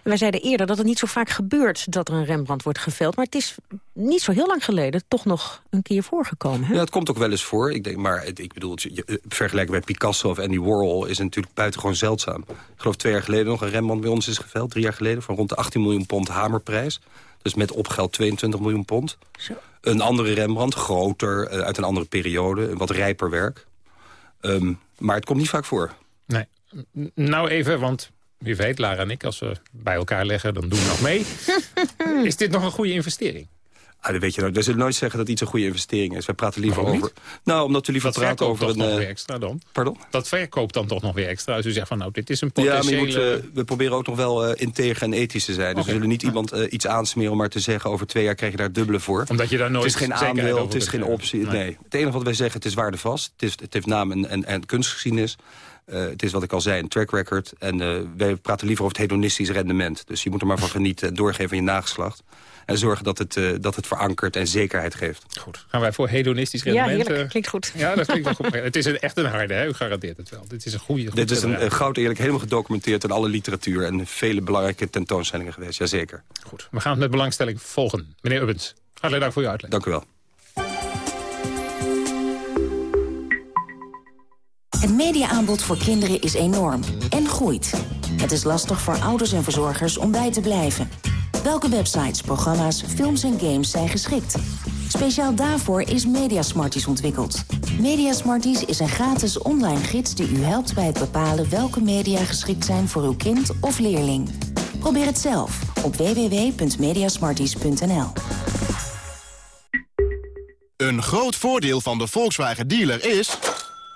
Wij zeiden eerder dat het niet zo vaak gebeurt dat er een Rembrandt wordt geveld. Maar het is niet zo heel lang geleden toch nog een keer voorgekomen. Hè? Ja, het komt ook wel eens voor. Ik denk, maar ik bedoel, het vergelijken bij Picasso of Andy Warhol is natuurlijk buitengewoon zeldzaam. Ik geloof twee jaar geleden nog een Rembrandt bij ons is geveld. Drie jaar geleden van rond de 18 miljoen pond hamerprijs. Dus met opgeld 22 miljoen pond. Zo. Een andere Rembrandt, groter, eh, uit een andere periode. Een wat rijper werk. Um, maar het komt niet vaak voor. Nee. Nou even, want wie weet, Lara en ik, als we bij elkaar leggen, dan doen we nog mee. is dit nog een goede investering? Ah, dat weet je nou. We zullen nooit zeggen dat iets een goede investering is. We praten liever over... Nou, omdat we liever dat praten over een... nog eh, weer extra dan? Pardon? Dat verkoopt dan toch nog weer extra. Als u zegt van nou, dit is een potentiële... Ja, maar moet, we proberen ook nog wel uh, integer en ethisch te zijn. Dus we zullen niet iemand uh, iets aansmeren om maar te zeggen... over twee jaar krijg je daar dubbele voor. Omdat je daar nooit Het is geen aandeel, het is geen optie. Nee. Het enige wat wij zeggen, het is waardevast. Het, is, het heeft naam en, en, en kunstgeschiedenis. Uh, het is wat ik al zei, een track record. En uh, wij praten liever over het hedonistisch rendement. Dus je moet er maar van genieten, doorgeven aan je nageslacht. En zorgen dat het, uh, dat het verankert en zekerheid geeft. Goed. Gaan wij voor hedonistisch rendement? Ja, klinkt goed. Ja, dat klinkt wel goed. Het is een, echt een harde, hè? u garandeert het wel. Dit is een goede Dit is een, goud eerlijk helemaal gedocumenteerd in alle literatuur... en vele belangrijke tentoonstellingen geweest, jazeker. Goed, we gaan het met belangstelling volgen. Meneer Ubbens, hartelijk dank voor uw uitleg. Dank u wel. Het mediaaanbod voor kinderen is enorm en groeit. Het is lastig voor ouders en verzorgers om bij te blijven. Welke websites, programma's, films en games zijn geschikt? Speciaal daarvoor is Mediasmarties ontwikkeld. Mediasmarties is een gratis online gids die u helpt bij het bepalen welke media geschikt zijn voor uw kind of leerling. Probeer het zelf op www.mediasmarties.nl. Een groot voordeel van de Volkswagen dealer is...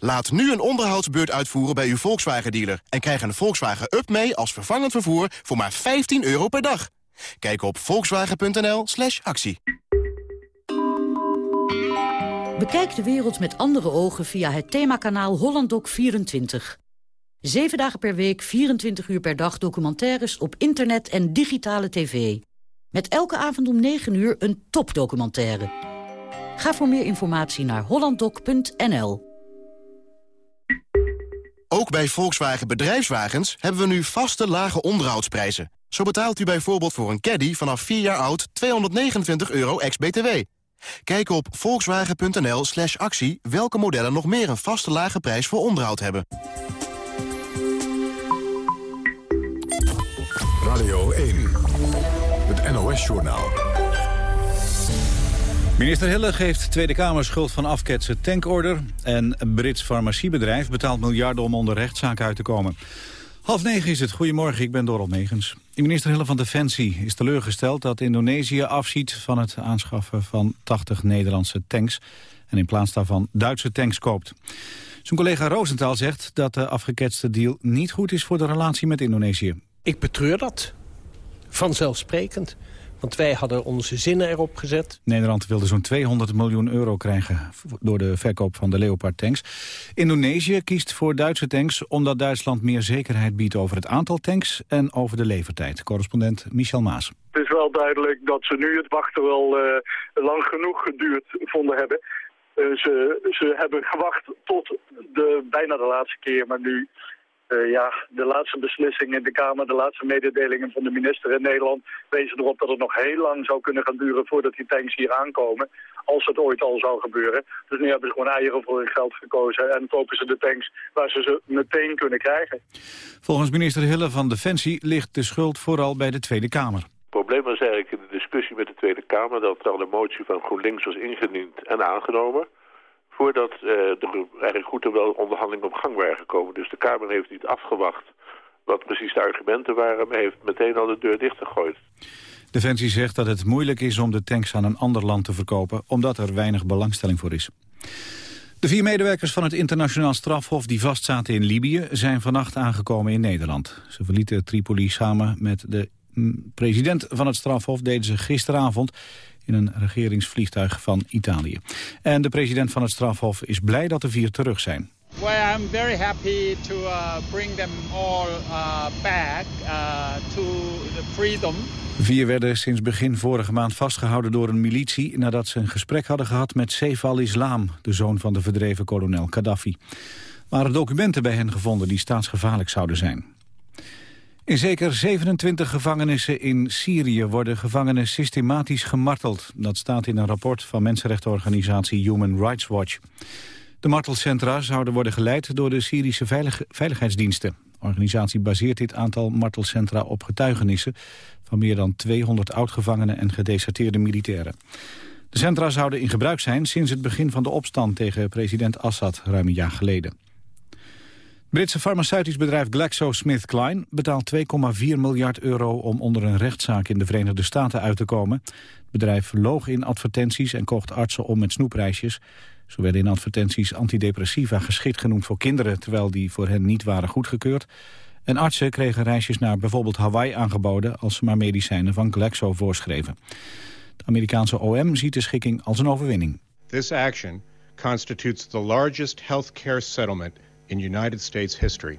Laat nu een onderhoudsbeurt uitvoeren bij uw Volkswagen-dealer... en krijg een Volkswagen Up mee als vervangend vervoer voor maar 15 euro per dag. Kijk op volkswagen.nl slash actie. Bekijk de wereld met andere ogen via het themakanaal HollandDoc24. Zeven dagen per week, 24 uur per dag documentaires op internet en digitale tv. Met elke avond om 9 uur een topdocumentaire. Ga voor meer informatie naar hollanddoc.nl. Ook bij Volkswagen Bedrijfswagens hebben we nu vaste lage onderhoudsprijzen. Zo betaalt u bijvoorbeeld voor een caddy vanaf 4 jaar oud 229 euro ex-BTW. Kijk op volkswagen.nl slash actie welke modellen nog meer een vaste lage prijs voor onderhoud hebben. Radio 1, het NOS-journaal. Minister Hille geeft Tweede Kamer schuld van afketsen tankorder... en een Brits farmaciebedrijf betaalt miljarden om onder rechtszaak uit te komen. Half negen is het. Goedemorgen, ik ben Dorot Megens. Minister Hille van Defensie is teleurgesteld dat Indonesië afziet... van het aanschaffen van 80 Nederlandse tanks... en in plaats daarvan Duitse tanks koopt. Zijn collega Roosentaal zegt dat de afgeketste deal niet goed is... voor de relatie met Indonesië. Ik betreur dat. Vanzelfsprekend. Want wij hadden onze zinnen erop gezet. Nederland wilde zo'n 200 miljoen euro krijgen door de verkoop van de Leopard-tanks. Indonesië kiest voor Duitse tanks omdat Duitsland meer zekerheid biedt over het aantal tanks en over de levertijd. Correspondent Michel Maas. Het is wel duidelijk dat ze nu het wachten wel uh, lang genoeg geduurd vonden hebben. Uh, ze, ze hebben gewacht tot de, bijna de laatste keer, maar nu uh, ja, de laatste beslissingen in de Kamer, de laatste mededelingen van de minister in Nederland wezen erop dat het nog heel lang zou kunnen gaan duren voordat die tanks hier aankomen. Als het ooit al zou gebeuren. Dus nu hebben ze gewoon eieren voor hun geld gekozen en kopen ze de tanks waar ze ze meteen kunnen krijgen. Volgens minister Hille van Defensie ligt de schuld vooral bij de Tweede Kamer. Het probleem was eigenlijk in de discussie met de Tweede Kamer dat er al een motie van GroenLinks was ingediend en aangenomen voordat er eigenlijk goed en wel onderhandelingen op gang waren gekomen. Dus de Kamer heeft niet afgewacht wat precies de argumenten waren... maar heeft meteen al de deur dichtgegooid. Defensie zegt dat het moeilijk is om de tanks aan een ander land te verkopen... omdat er weinig belangstelling voor is. De vier medewerkers van het internationaal strafhof die vastzaten in Libië... zijn vannacht aangekomen in Nederland. Ze verlieten Tripoli samen met de mm, president van het strafhof... deden ze gisteravond in een regeringsvliegtuig van Italië. En de president van het strafhof is blij dat de vier terug zijn. Well, I'm very happy to uh, bring them all uh, back uh, to the freedom. vier werden sinds begin vorige maand vastgehouden door een militie... nadat ze een gesprek hadden gehad met Saif al-Islam... de zoon van de verdreven kolonel Gaddafi. Er waren documenten bij hen gevonden die staatsgevaarlijk zouden zijn. In zeker 27 gevangenissen in Syrië worden gevangenen systematisch gemarteld. Dat staat in een rapport van mensenrechtenorganisatie Human Rights Watch. De martelcentra zouden worden geleid door de Syrische veilig veiligheidsdiensten. De organisatie baseert dit aantal martelcentra op getuigenissen... van meer dan 200 oud-gevangenen en gedeserteerde militairen. De centra zouden in gebruik zijn sinds het begin van de opstand tegen president Assad ruim een jaar geleden. Britse farmaceutisch bedrijf GlaxoSmithKline betaalt 2,4 miljard euro om onder een rechtszaak in de Verenigde Staten uit te komen. Het bedrijf loog in advertenties en kocht artsen om met snoepreisjes. Zo werden in advertenties antidepressiva geschikt genoemd voor kinderen, terwijl die voor hen niet waren goedgekeurd. En artsen kregen reisjes naar bijvoorbeeld Hawaii aangeboden als ze maar medicijnen van Glaxo voorschreven. De Amerikaanse OM ziet de schikking als een overwinning. This action constitutes the largest healthcare settlement in United States history.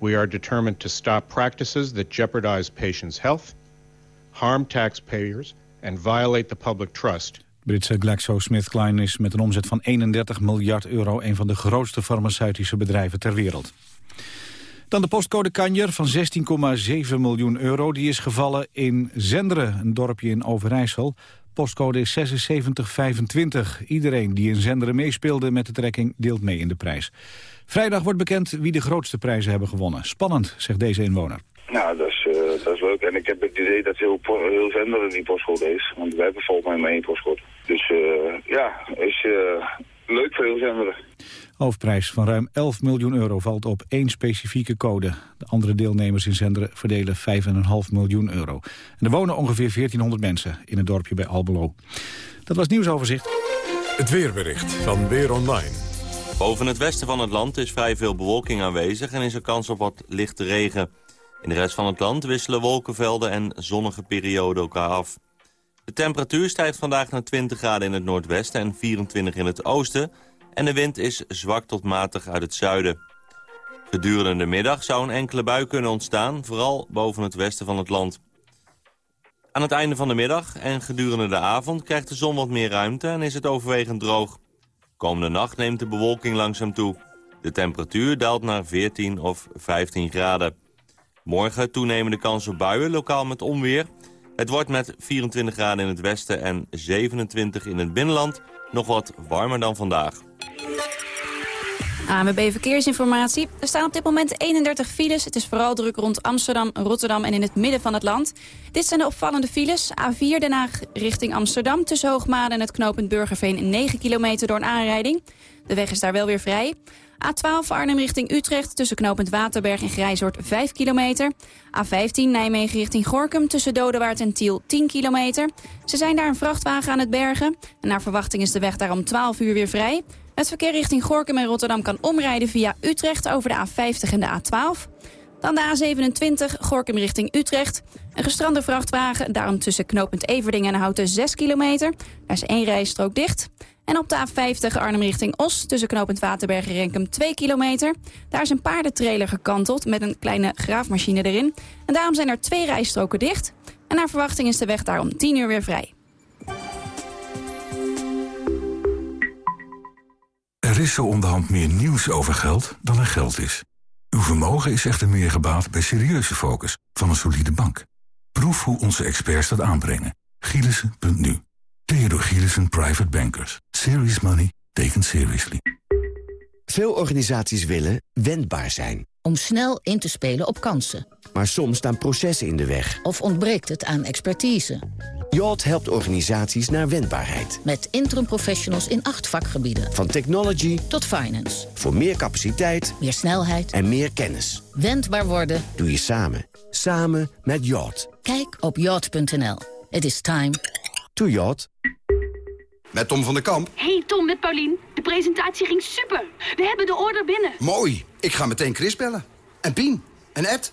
We are determined to stop practices that jeopardize patients' health, harm taxpayers and violate the public trust. Britse GlaxoSmithKline is met een omzet van 31 miljard euro... een van de grootste farmaceutische bedrijven ter wereld. Dan de postcode Kanjer van 16,7 miljoen euro. Die is gevallen in Zenderen, een dorpje in Overijssel. Postcode is 7625. Iedereen die in Zenderen meespeelde met de trekking deelt mee in de prijs. Vrijdag wordt bekend wie de grootste prijzen hebben gewonnen. Spannend, zegt deze inwoner. Nou, dat is, uh, dat is leuk. En ik heb het idee dat heel, heel Zenderen die postcode is. Want wij hebben volgens mij maar één postcode. Dus uh, ja, is uh, leuk voor heel Zenderen. Hoofdprijs van ruim 11 miljoen euro valt op één specifieke code. De andere deelnemers in Zenderen verdelen 5,5 miljoen euro. En er wonen ongeveer 1400 mensen in het dorpje bij Albelo. Dat was nieuwsoverzicht. Het weerbericht van Weer Online. Boven het westen van het land is vrij veel bewolking aanwezig... en is er kans op wat lichte regen. In de rest van het land wisselen wolkenvelden en zonnige perioden elkaar af. De temperatuur stijgt vandaag naar 20 graden in het noordwesten en 24 in het oosten... en de wind is zwak tot matig uit het zuiden. Gedurende de middag zou een enkele bui kunnen ontstaan... vooral boven het westen van het land. Aan het einde van de middag en gedurende de avond krijgt de zon wat meer ruimte... en is het overwegend droog. Komende nacht neemt de bewolking langzaam toe. De temperatuur daalt naar 14 of 15 graden. Morgen toenemende kans op buien, lokaal met onweer. Het wordt met 24 graden in het westen en 27 in het binnenland... nog wat warmer dan vandaag. AMB Verkeersinformatie. Er staan op dit moment 31 files. Het is vooral druk rond Amsterdam, Rotterdam en in het midden van het land. Dit zijn de opvallende files. A4 Den Haag richting Amsterdam. Tussen Hoogmade en het knooppunt Burgerveen 9 kilometer door een aanrijding. De weg is daar wel weer vrij. A12 Arnhem richting Utrecht tussen knooppunt Waterberg en Grijzoord 5 kilometer. A15 Nijmegen richting Gorkum tussen Dodewaard en Tiel 10 kilometer. Ze zijn daar een vrachtwagen aan het bergen. En naar verwachting is de weg daar om 12 uur weer vrij. Het verkeer richting Gorkum en Rotterdam kan omrijden via Utrecht over de A50 en de A12. Dan de A27, Gorkum richting Utrecht. Een gestrande vrachtwagen, daarom tussen knooppunt Everdingen en Houten 6 kilometer. Daar is één rijstrook dicht. En op de A50 Arnhem richting Os, tussen knooppunt Waterberg en Renkum 2 kilometer. Daar is een paardentrailer gekanteld met een kleine graafmachine erin. En daarom zijn er twee rijstroken dicht. En naar verwachting is de weg daar om 10 uur weer vrij. Er is zo onderhand meer nieuws over geld dan er geld is. Uw vermogen is echter meer gebaat bij serieuze focus van een solide bank. Proef hoe onze experts dat aanbrengen. Gielissen.nu Theodor Gielissen Private Bankers. Serious money taken seriously. Veel organisaties willen wendbaar zijn. Om snel in te spelen op kansen. Maar soms staan processen in de weg. Of ontbreekt het aan expertise. Yacht helpt organisaties naar wendbaarheid. Met interim professionals in acht vakgebieden. Van technology tot finance. Voor meer capaciteit, meer snelheid en meer kennis. Wendbaar worden doe je samen. Samen met Yacht. Kijk op yacht.nl. It is time to yacht. Met Tom van der Kamp. Hey Tom, met Paulien. De presentatie ging super. We hebben de order binnen. Mooi. Ik ga meteen Chris bellen. En Pien. En Ed.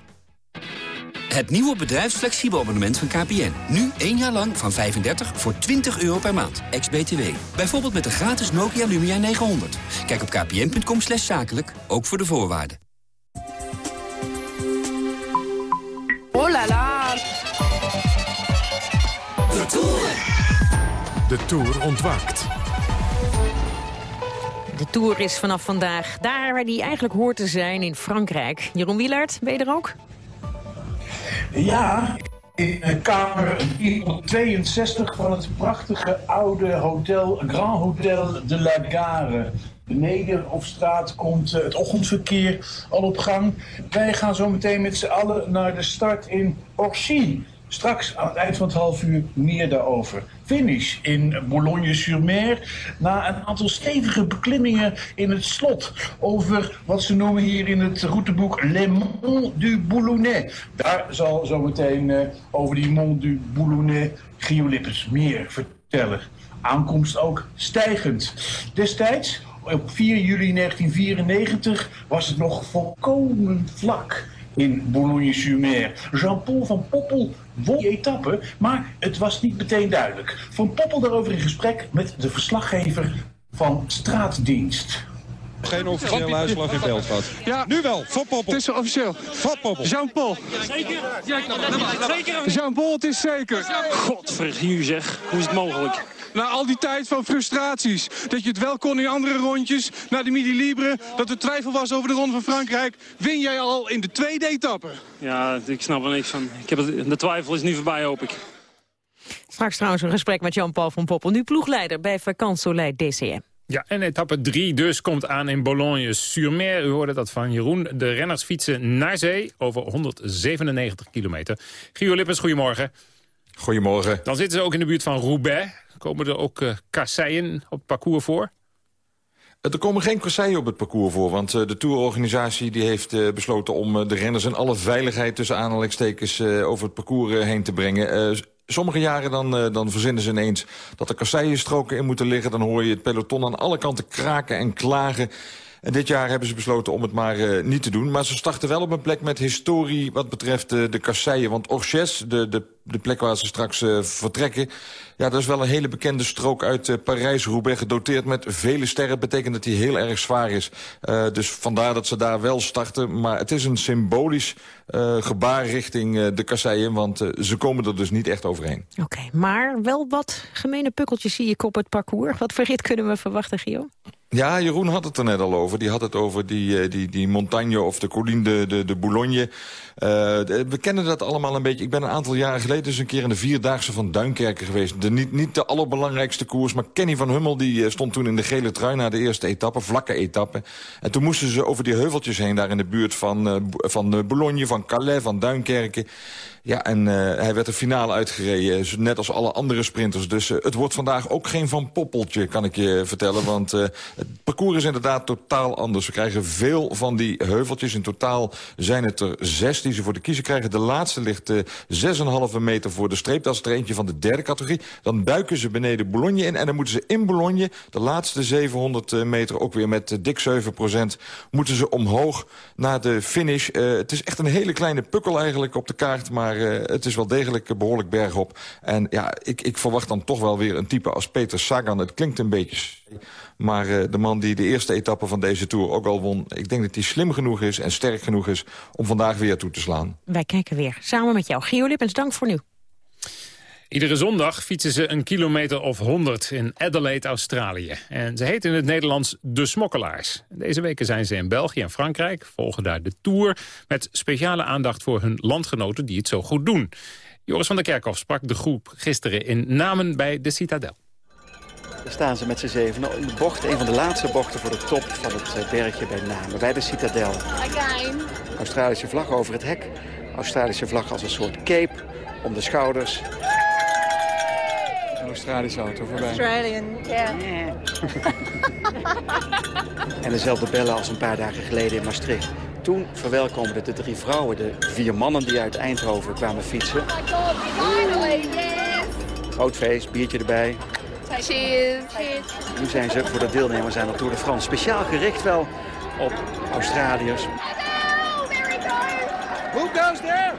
Het nieuwe bedrijfsflexibel abonnement van KPN. Nu één jaar lang van 35 voor 20 euro per maand. Ex-BTW. Bijvoorbeeld met de gratis Nokia Lumia 900. Kijk op kpn.com slash zakelijk, ook voor de voorwaarden. Oh la la. De Tour. De Tour ontwaakt. De Tour is vanaf vandaag daar waar die eigenlijk hoort te zijn, in Frankrijk. Jeroen Wielaert, ben je er ook? Ja, in kamer 462 van het prachtige oude hotel Grand Hotel de la Gare. Beneden op straat komt het ochtendverkeer al op gang. Wij gaan zo meteen met z'n allen naar de start in Orchy. Straks aan het eind van het half uur meer daarover. Finish in Boulogne-sur-Mer na een aantal stevige beklimmingen in het slot. Over wat ze noemen hier in het routeboek Le Mont du Boulonnais. Daar zal zometeen uh, over die Mont du Boulonnais Gio meer vertellen. Aankomst ook stijgend. Destijds, op 4 juli 1994, was het nog volkomen vlak in Boulogne-sur-Mer. Jean-Paul van Poppel won die etappe, maar het was niet meteen duidelijk. Van Poppel daarover in gesprek met de verslaggever van Straatdienst. Geen officiële uitslag in Belfast. Ja, nu wel, Van Poppel. Het is officieel. Van Poppel. Jean-Paul. Zeker? Jean-Paul, het is zeker. Godvergier zeg, hoe is het mogelijk? Na al die tijd van frustraties, dat je het wel kon in andere rondjes, na de Midi Libre, dat er twijfel was over de Ronde van Frankrijk, win jij al in de tweede etappe. Ja, ik snap er niks van. Ik heb het, de twijfel is nu voorbij, hoop ik. Straks trouwens een gesprek met Jean-Paul van Poppel, nu ploegleider bij Vacances Soleil DCM. Ja, en etappe 3 dus komt aan in Boulogne-sur-Mer. U hoorde dat van Jeroen. De renners fietsen naar zee over 197 kilometer. Gio Lippens, goedemorgen. Goedemorgen. Dan zitten ze ook in de buurt van Roubaix. Komen er ook uh, kasseien op het parcours voor? Er komen geen kasseien op het parcours voor, want uh, de tourorganisatie die heeft besloten om de renners in alle veiligheid tussen aanhalingstekens over het parcours heen te brengen. Sommige jaren dan, dan verzinnen ze ineens dat er kasseienstroken in moeten liggen. Dan hoor je het peloton aan alle kanten kraken en klagen. En dit jaar hebben ze besloten om het maar uh, niet te doen. Maar ze starten wel op een plek met historie wat betreft uh, de kasseien. Want Orches, de, de, de plek waar ze straks uh, vertrekken... ja, dat is wel een hele bekende strook uit Parijs-Roubaix... gedoteerd met vele sterren. betekent dat die heel erg zwaar is. dus vandaar dat ze daar wel starten. Maar het is een symbolisch gebaar richting de kasseien... want ze komen er dus niet echt overheen. Oké, okay, maar wel wat gemene pukkeltjes zie ik op het parcours. Wat voor rit kunnen we verwachten, Gio? Ja, Jeroen had het er net al over. Die had het over die, die, die montagne of de colline de, de, de Boulogne. Uh, we kennen dat allemaal een beetje. Ik ben een aantal jaren geleden dus een keer in de Vierdaagse van Duinkerken geweest. De, niet, niet de allerbelangrijkste koers, maar Kenny van Hummel... die stond toen in de gele trui na de eerste etappe, vlakke etappe. En toen moesten ze over die heuveltjes heen daar in de buurt van, uh, van Boulogne, van Calais, van Duinkerken. Ja, en uh, hij werd de finale uitgereden, net als alle andere sprinters. Dus uh, het wordt vandaag ook geen Van Poppeltje, kan ik je vertellen. Want Het parcours is inderdaad totaal anders. We krijgen veel van die heuveltjes. In totaal zijn het er zes die ze voor de kiezen krijgen. De laatste ligt uh, 6,5 meter voor de streep. Dat is er eentje van de derde categorie. Dan duiken ze beneden Boulogne in. En dan moeten ze in Boulogne, de laatste 700 meter... ook weer met dik 7 procent, moeten ze omhoog naar de finish. Het is echt een hele kleine pukkel eigenlijk op de kaart. Maar uh, het is wel degelijk behoorlijk bergop. En ja, ik, ik verwacht dan toch wel weer een type als Peter Sagan. Het klinkt een beetje... Maar uh, de man die de eerste etappe van deze Tour ook al won... ik denk dat hij slim genoeg is en sterk genoeg is om vandaag weer toe te slaan. Wij kijken weer samen met jou. Gio Lippens, dank voor nu. Iedere zondag fietsen ze een kilometer of 100 in Adelaide, Australië. En ze heten in het Nederlands de Smokkelaars. Deze weken zijn ze in België en Frankrijk, volgen daar de Tour... met speciale aandacht voor hun landgenoten die het zo goed doen. Joris van der Kerkhoff sprak de groep gisteren in Namen bij de Citadel. Daar staan ze met z'n zeven in de bocht, een van de laatste bochten voor de top van het bergje bij Namen, bij de Citadel. Australische vlag over het hek, Australische vlag als een soort cape om de schouders. Australische auto voorbij. Australian, ja. Yeah. en dezelfde bellen als een paar dagen geleden in Maastricht. Toen verwelkomden de drie vrouwen de vier mannen die uit Eindhoven kwamen fietsen. Groot feest, biertje erbij. Cheers. Nu zijn ze voor de deelnemers aan de Tour de France. Speciaal gericht wel op Australiërs. Who goes there?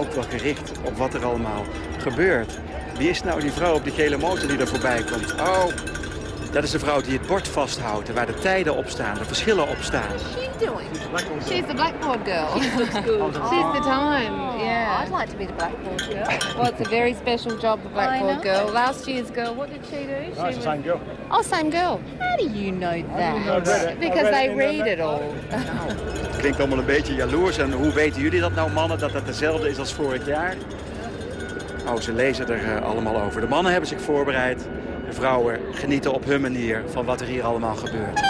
Ook wel gericht op wat er allemaal gebeurt. Wie is nou die vrouw op die gele motor die er voorbij komt? Oh, dat is de vrouw die het bord vasthoudt, waar de tijden op staan, de verschillen op staan. She's the blackboard girl. She looks good. She's the time, yeah. I'd like to be the blackboard girl. Well, it's a very special job, the blackboard girl. Last year's girl, what did she do? Oh, it's the same girl. Oh, same girl. How do you know that? I read it. Because I read they read it all. Klinkt allemaal een beetje jaloers. En hoe weten jullie dat nou, mannen, dat dat dezelfde is als vorig jaar? Oh, ze lezen er eh, allemaal over. De mannen hebben zich voorbereid. Vrouwen genieten op hun manier van wat er hier allemaal gebeurt.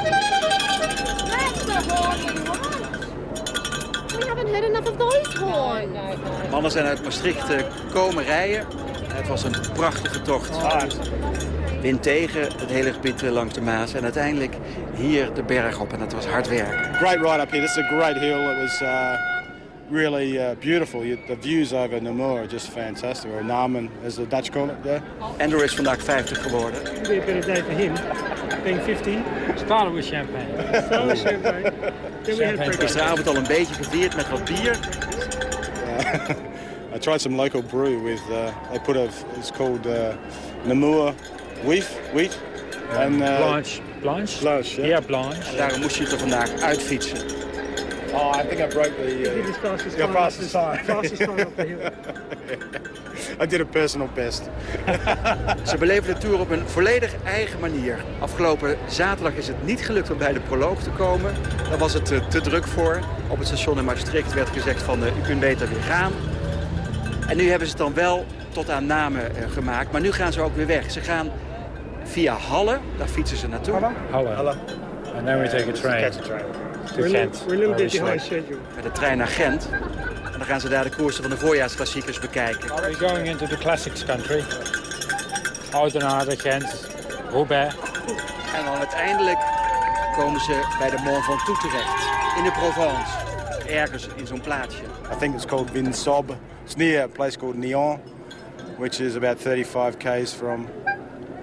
Mannen zijn uit Maastricht eh, komen rijden. Het was een prachtige tocht. Wind tegen, het hele gebied eh, langs de Maas. En uiteindelijk hier de berg op. En dat was hard werken. Great ride up here. This is a great hill. It was uh, really uh, beautiful. You, the views over Namur are just fantastic. Or Namen, as the Dutch call it there. Andrew is vandaag 50 geworden. It'll be a better day for him, being 50. Started with champagne. Started with champagne. Then we had breakfast. Gisteravond al een beetje gevierd met wat bier. I tried some local brew with, uh, they put a, it's called uh, Namur wheat. wheat. And, uh, Blanche. Blanche? Blanche, yeah. Yeah, Blanche. En daarom moest je het er vandaag uitfietsen. Oh, I think I broke the... You his fastest time. fastest time. Fastest time up the hill. I did a personal best. Ze beleven de Tour op een volledig eigen manier. Afgelopen zaterdag is het niet gelukt om bij de proloog te komen. Daar was het eh, te druk voor. Op het station in Maastricht werd gezegd van eh, u kunt beter weer gaan. En nu hebben ze het dan wel tot aan Namen eh, gemaakt. Maar nu gaan ze ook weer weg. Ze gaan via Halle, daar fietsen ze naartoe. Hello. Hello. And then we take a train. Obviously. behind schedule. Met de trein naar Gent. En dan gaan ze daar de koersen van de voorjaarsklassiekers bekijken. We're going into the classics country. Oudenaarde, Gent, Roubaix. En dan uiteindelijk komen ze bij de Mont Ventoux terecht. In de Provence. Ergens in zo'n plaatsje. I think it's called Vinsob. It's near a place called Nyon, which is about 35 k's from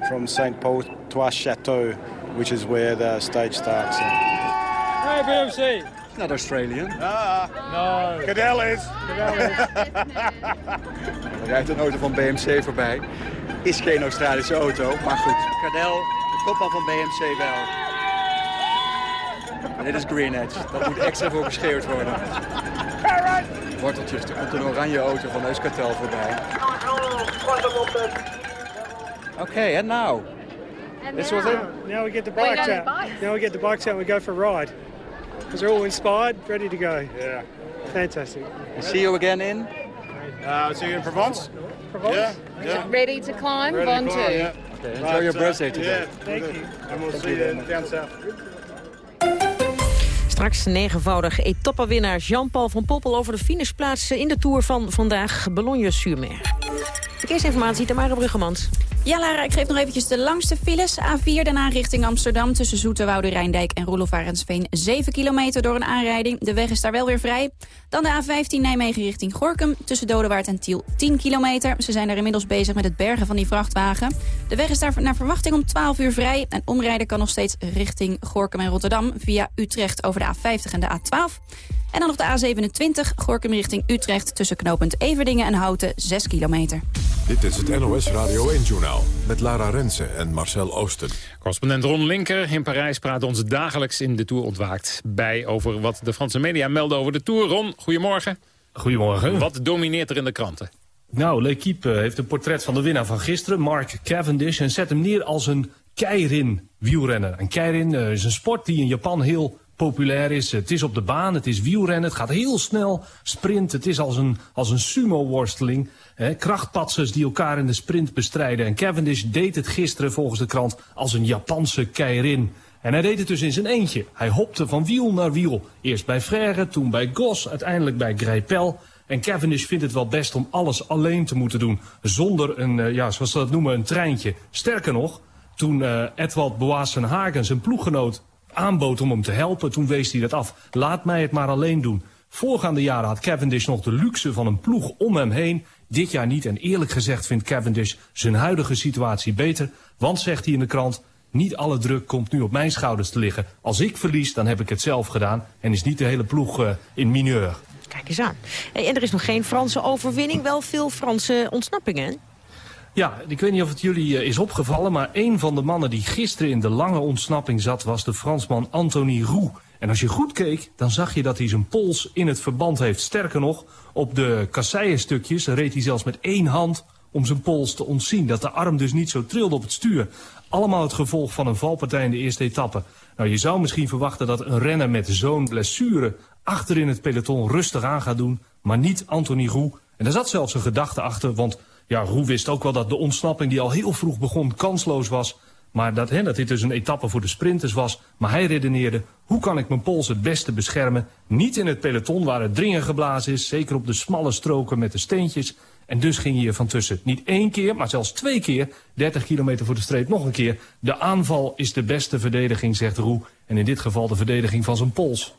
from St. Paul Trois Chateaux, which is where the stage starts. BMC. Not Australian. Ah, No. Cadellis. Er rijdt een auto van BMC voorbij. Is geen Australische auto, maar goed. Cadel, de kopman van BMC wel. En dit is Green Edge. Dat moet extra voor geschreeuwd worden. Worteltjes, er komt een oranje auto van Euskartel voorbij. Oké, and now? This was it? Now we get the bikes out. bikes. Now we get the bikes out and we go for a ride. Because they're all inspired, ready to go. Yeah. Fantastic. See you again in? Uh, see you in Provence? Provence? Yeah, yeah. Ready to climb, Ready to Ventoux. climb, yeah. Okay, enjoy your birthday today. Yeah, Thank you. And we'll see you down south. Straks negenvoudig etappewinnaar Jean-Paul van Poppel over de finishplaatsen in de Tour van vandaag Boulogne-sur-Mer. Verkeersinformatie, Tamara Bruggemans. Ja, Lara, ik geef nog eventjes de langste files. A4 daarna richting Amsterdam tussen Zoeterwoude, Rijndijk en Roelof 7 kilometer door een aanrijding. De weg is daar wel weer vrij. Dan de A15 Nijmegen richting Gorkum tussen Dodewaard en Tiel 10 kilometer. Ze zijn daar inmiddels bezig met het bergen van die vrachtwagen. De weg is daar naar verwachting om 12 uur vrij. En omrijden kan nog steeds richting Gorkum en Rotterdam via Utrecht over de A50 en de A12. En dan nog de A27, Gorkum richting Utrecht... tussen knooppunt Everdingen en Houten, 6 kilometer. Dit is het NOS Radio 1-journaal met Lara Rensen en Marcel Oosten. Correspondent Ron Linker in Parijs praat ons dagelijks in de Tour ontwaakt bij... over wat de Franse media melden over de Tour. Ron, goedemorgen. Goedemorgen. Wat domineert er in de kranten? Nou, L'Equipe heeft een portret van de winnaar van gisteren, Mark Cavendish... en zet hem neer als een keirin wielrenner. Een keirin uh, is een sport die in Japan heel populair is. Het is op de baan, het is wielrennen, het gaat heel snel, sprint. Het is als een, als een sumo-worsteling. Krachtpatsers die elkaar in de sprint bestrijden. En Cavendish deed het gisteren volgens de krant als een Japanse keirin. En hij deed het dus in zijn eentje. Hij hopte van wiel naar wiel. Eerst bij Frère, toen bij Gos, uiteindelijk bij Greipel. En Cavendish vindt het wel best om alles alleen te moeten doen. Zonder een, uh, ja, zoals ze dat noemen, een treintje. Sterker nog, toen uh, Edwald Boassenhagen, zijn ploeggenoot, aanbood om hem te helpen, toen wees hij dat af. Laat mij het maar alleen doen. Voorgaande jaren had Cavendish nog de luxe van een ploeg om hem heen. Dit jaar niet en eerlijk gezegd vindt Cavendish zijn huidige situatie beter. Want, zegt hij in de krant, niet alle druk komt nu op mijn schouders te liggen. Als ik verlies, dan heb ik het zelf gedaan en is niet de hele ploeg uh, in mineur. Kijk eens aan. En er is nog geen Franse overwinning, wel veel Franse ontsnappingen. Ja, ik weet niet of het jullie uh, is opgevallen, maar een van de mannen die gisteren in de lange ontsnapping zat was de Fransman Anthony Roux. En als je goed keek, dan zag je dat hij zijn pols in het verband heeft. Sterker nog, op de kasseienstukjes reed hij zelfs met één hand om zijn pols te ontzien. Dat de arm dus niet zo trilde op het stuur. Allemaal het gevolg van een valpartij in de eerste etappe. Nou, je zou misschien verwachten dat een renner met zo'n blessure achter in het peloton rustig aan gaat doen, maar niet Anthony Roux. En daar zat zelfs een gedachte achter, want ja, Roux wist ook wel dat de ontsnapping die al heel vroeg begon kansloos was. Maar dat, dit dus een etappe voor de sprinters was. Maar hij redeneerde, hoe kan ik mijn pols het beste beschermen? Niet in het peloton waar het dringen geblazen is. Zeker op de smalle stroken met de steentjes. En dus ging hij er van tussen. Niet één keer, maar zelfs twee keer. 30 kilometer voor de streep nog een keer. De aanval is de beste verdediging, zegt Roux. En in dit geval de verdediging van zijn pols.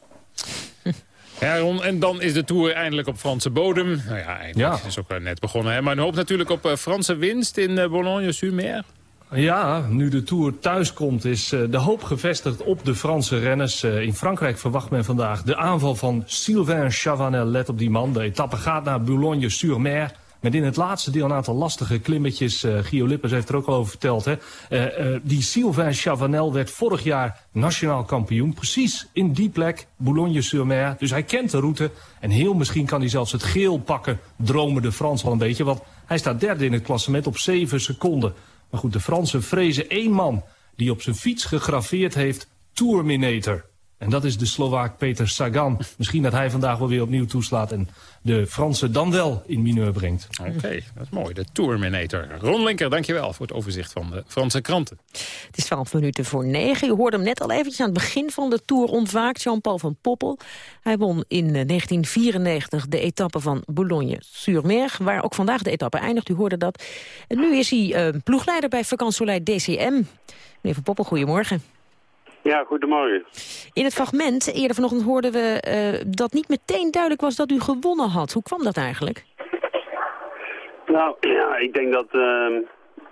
Ja, Ron, en dan is de Tour eindelijk op Franse bodem. Nou ja, eindelijk. Ja. Is ook net begonnen. Hè? Maar een hoop natuurlijk op uh, Franse winst in uh, Boulogne-sur-Mer. Ja, nu de Tour thuis komt is de hoop gevestigd op de Franse renners. in Frankrijk verwacht men vandaag de aanval van Sylvain Chavanel. Let op die man. De etappe gaat naar Boulogne-sur-Mer. Met in het laatste deel een aantal lastige klimmetjes. Uh, Gio heeft er ook al over verteld. Hè? Uh, uh, die Sylvain Chavanel werd vorig jaar nationaal kampioen. Precies in die plek, Boulogne-sur-Mer. Dus hij kent de route. En heel misschien kan hij zelfs het geel pakken. Dromen de Frans wel een beetje. Want hij staat derde in het klassement op 7 seconden. Maar goed, de Fransen vrezen één man die op zijn fiets gegraveerd heeft... Tourminator. En dat is de Slovaak Peter Sagan. Misschien dat hij vandaag wel weer opnieuw toeslaat... en de Fransen dan wel in mineur brengt. Oké, okay, dat is mooi. De Tourminator. Ron Linker, dankjewel voor het overzicht van de Franse kranten. Het is 12 minuten voor 9. U hoorde hem net al eventjes aan het begin van de Tour ontwaakt. Jean-Paul van Poppel. Hij won in 1994 de etappe van Boulogne-sur-Mer... waar ook vandaag de etappe eindigt. U hoorde dat. En nu is hij uh, ploegleider bij Vakantsoleil DCM. Meneer van Poppel, goedemorgen. Ja, goedemorgen. In het fragment, eerder vanochtend hoorden we uh, dat niet meteen duidelijk was dat u gewonnen had. Hoe kwam dat eigenlijk? Nou, ja, ik denk dat uh,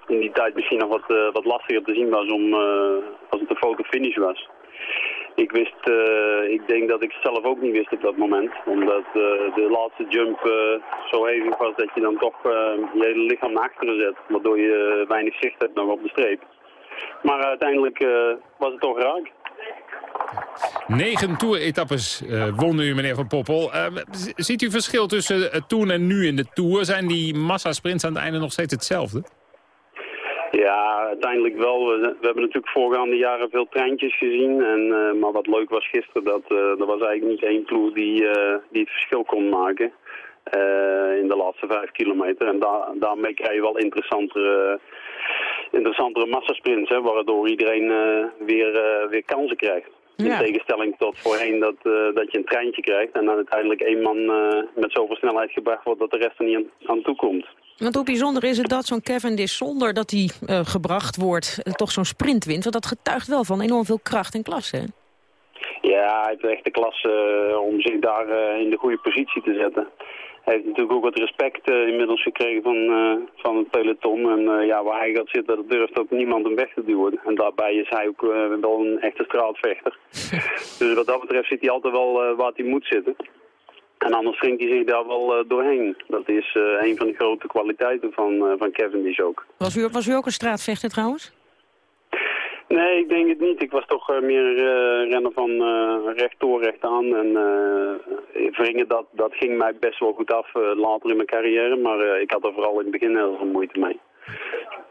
in die tijd misschien nog wat, uh, wat lastiger te zien was om, als het een foto-finish was. Ik wist, ik denk dat ik zelf ook niet wist op dat moment. Omdat de laatste jump zo hevig was dat je dan toch je hele lichaam naar achteren zet. Waardoor je weinig zicht hebt nog op de streep. Maar uiteindelijk uh, was het toch raak. Negen toer-etappes uh, won u, meneer Van Poppel. Uh, ziet u verschil tussen toen en nu in de Tour? Zijn die massasprints aan het einde nog steeds hetzelfde? Ja, uiteindelijk wel. We, we hebben natuurlijk voorgaande jaren veel treintjes gezien. En, maar wat leuk was gisteren, dat er was eigenlijk niet één ploeg die, die het verschil kon maken. in de laatste vijf kilometer. En da daarmee krijg je wel interessantere interessantere massasprints, hè, waardoor iedereen uh, weer, uh, weer kansen krijgt. Ja. In tegenstelling tot voorheen dat, uh, dat je een treintje krijgt en dan uiteindelijk één man met zoveel snelheid gebracht wordt dat de rest er niet aan, aan toe komt. Want hoe bijzonder is het dat zo'n Cavendish zonder dat hij uh, gebracht wordt... Toch zo'n sprint wint? Want dat getuigt wel van enorm veel kracht en klasse, hè? Ja, hij heeft echt de klasse om zich daar in de goede positie te zetten. Hij heeft natuurlijk ook wat respect inmiddels gekregen van, van het peloton. En ja, waar hij gaat zitten, dat durft ook niemand hem weg te duwen. En daarbij is hij ook wel een echte straatvechter. dus wat dat betreft zit hij altijd wel waar hij moet zitten. En anders dringt hij zich daar wel uh, doorheen. Dat is uh, een van de grote kwaliteiten van, uh, van Cavendish ook. Was u, was u ook een straatvechter trouwens? Nee, ik denk het niet. Ik was toch meer renner van recht door, recht aan. En wringen, dat, dat ging mij best wel goed af later in mijn carrière. Maar ik had er vooral in het begin heel veel moeite mee.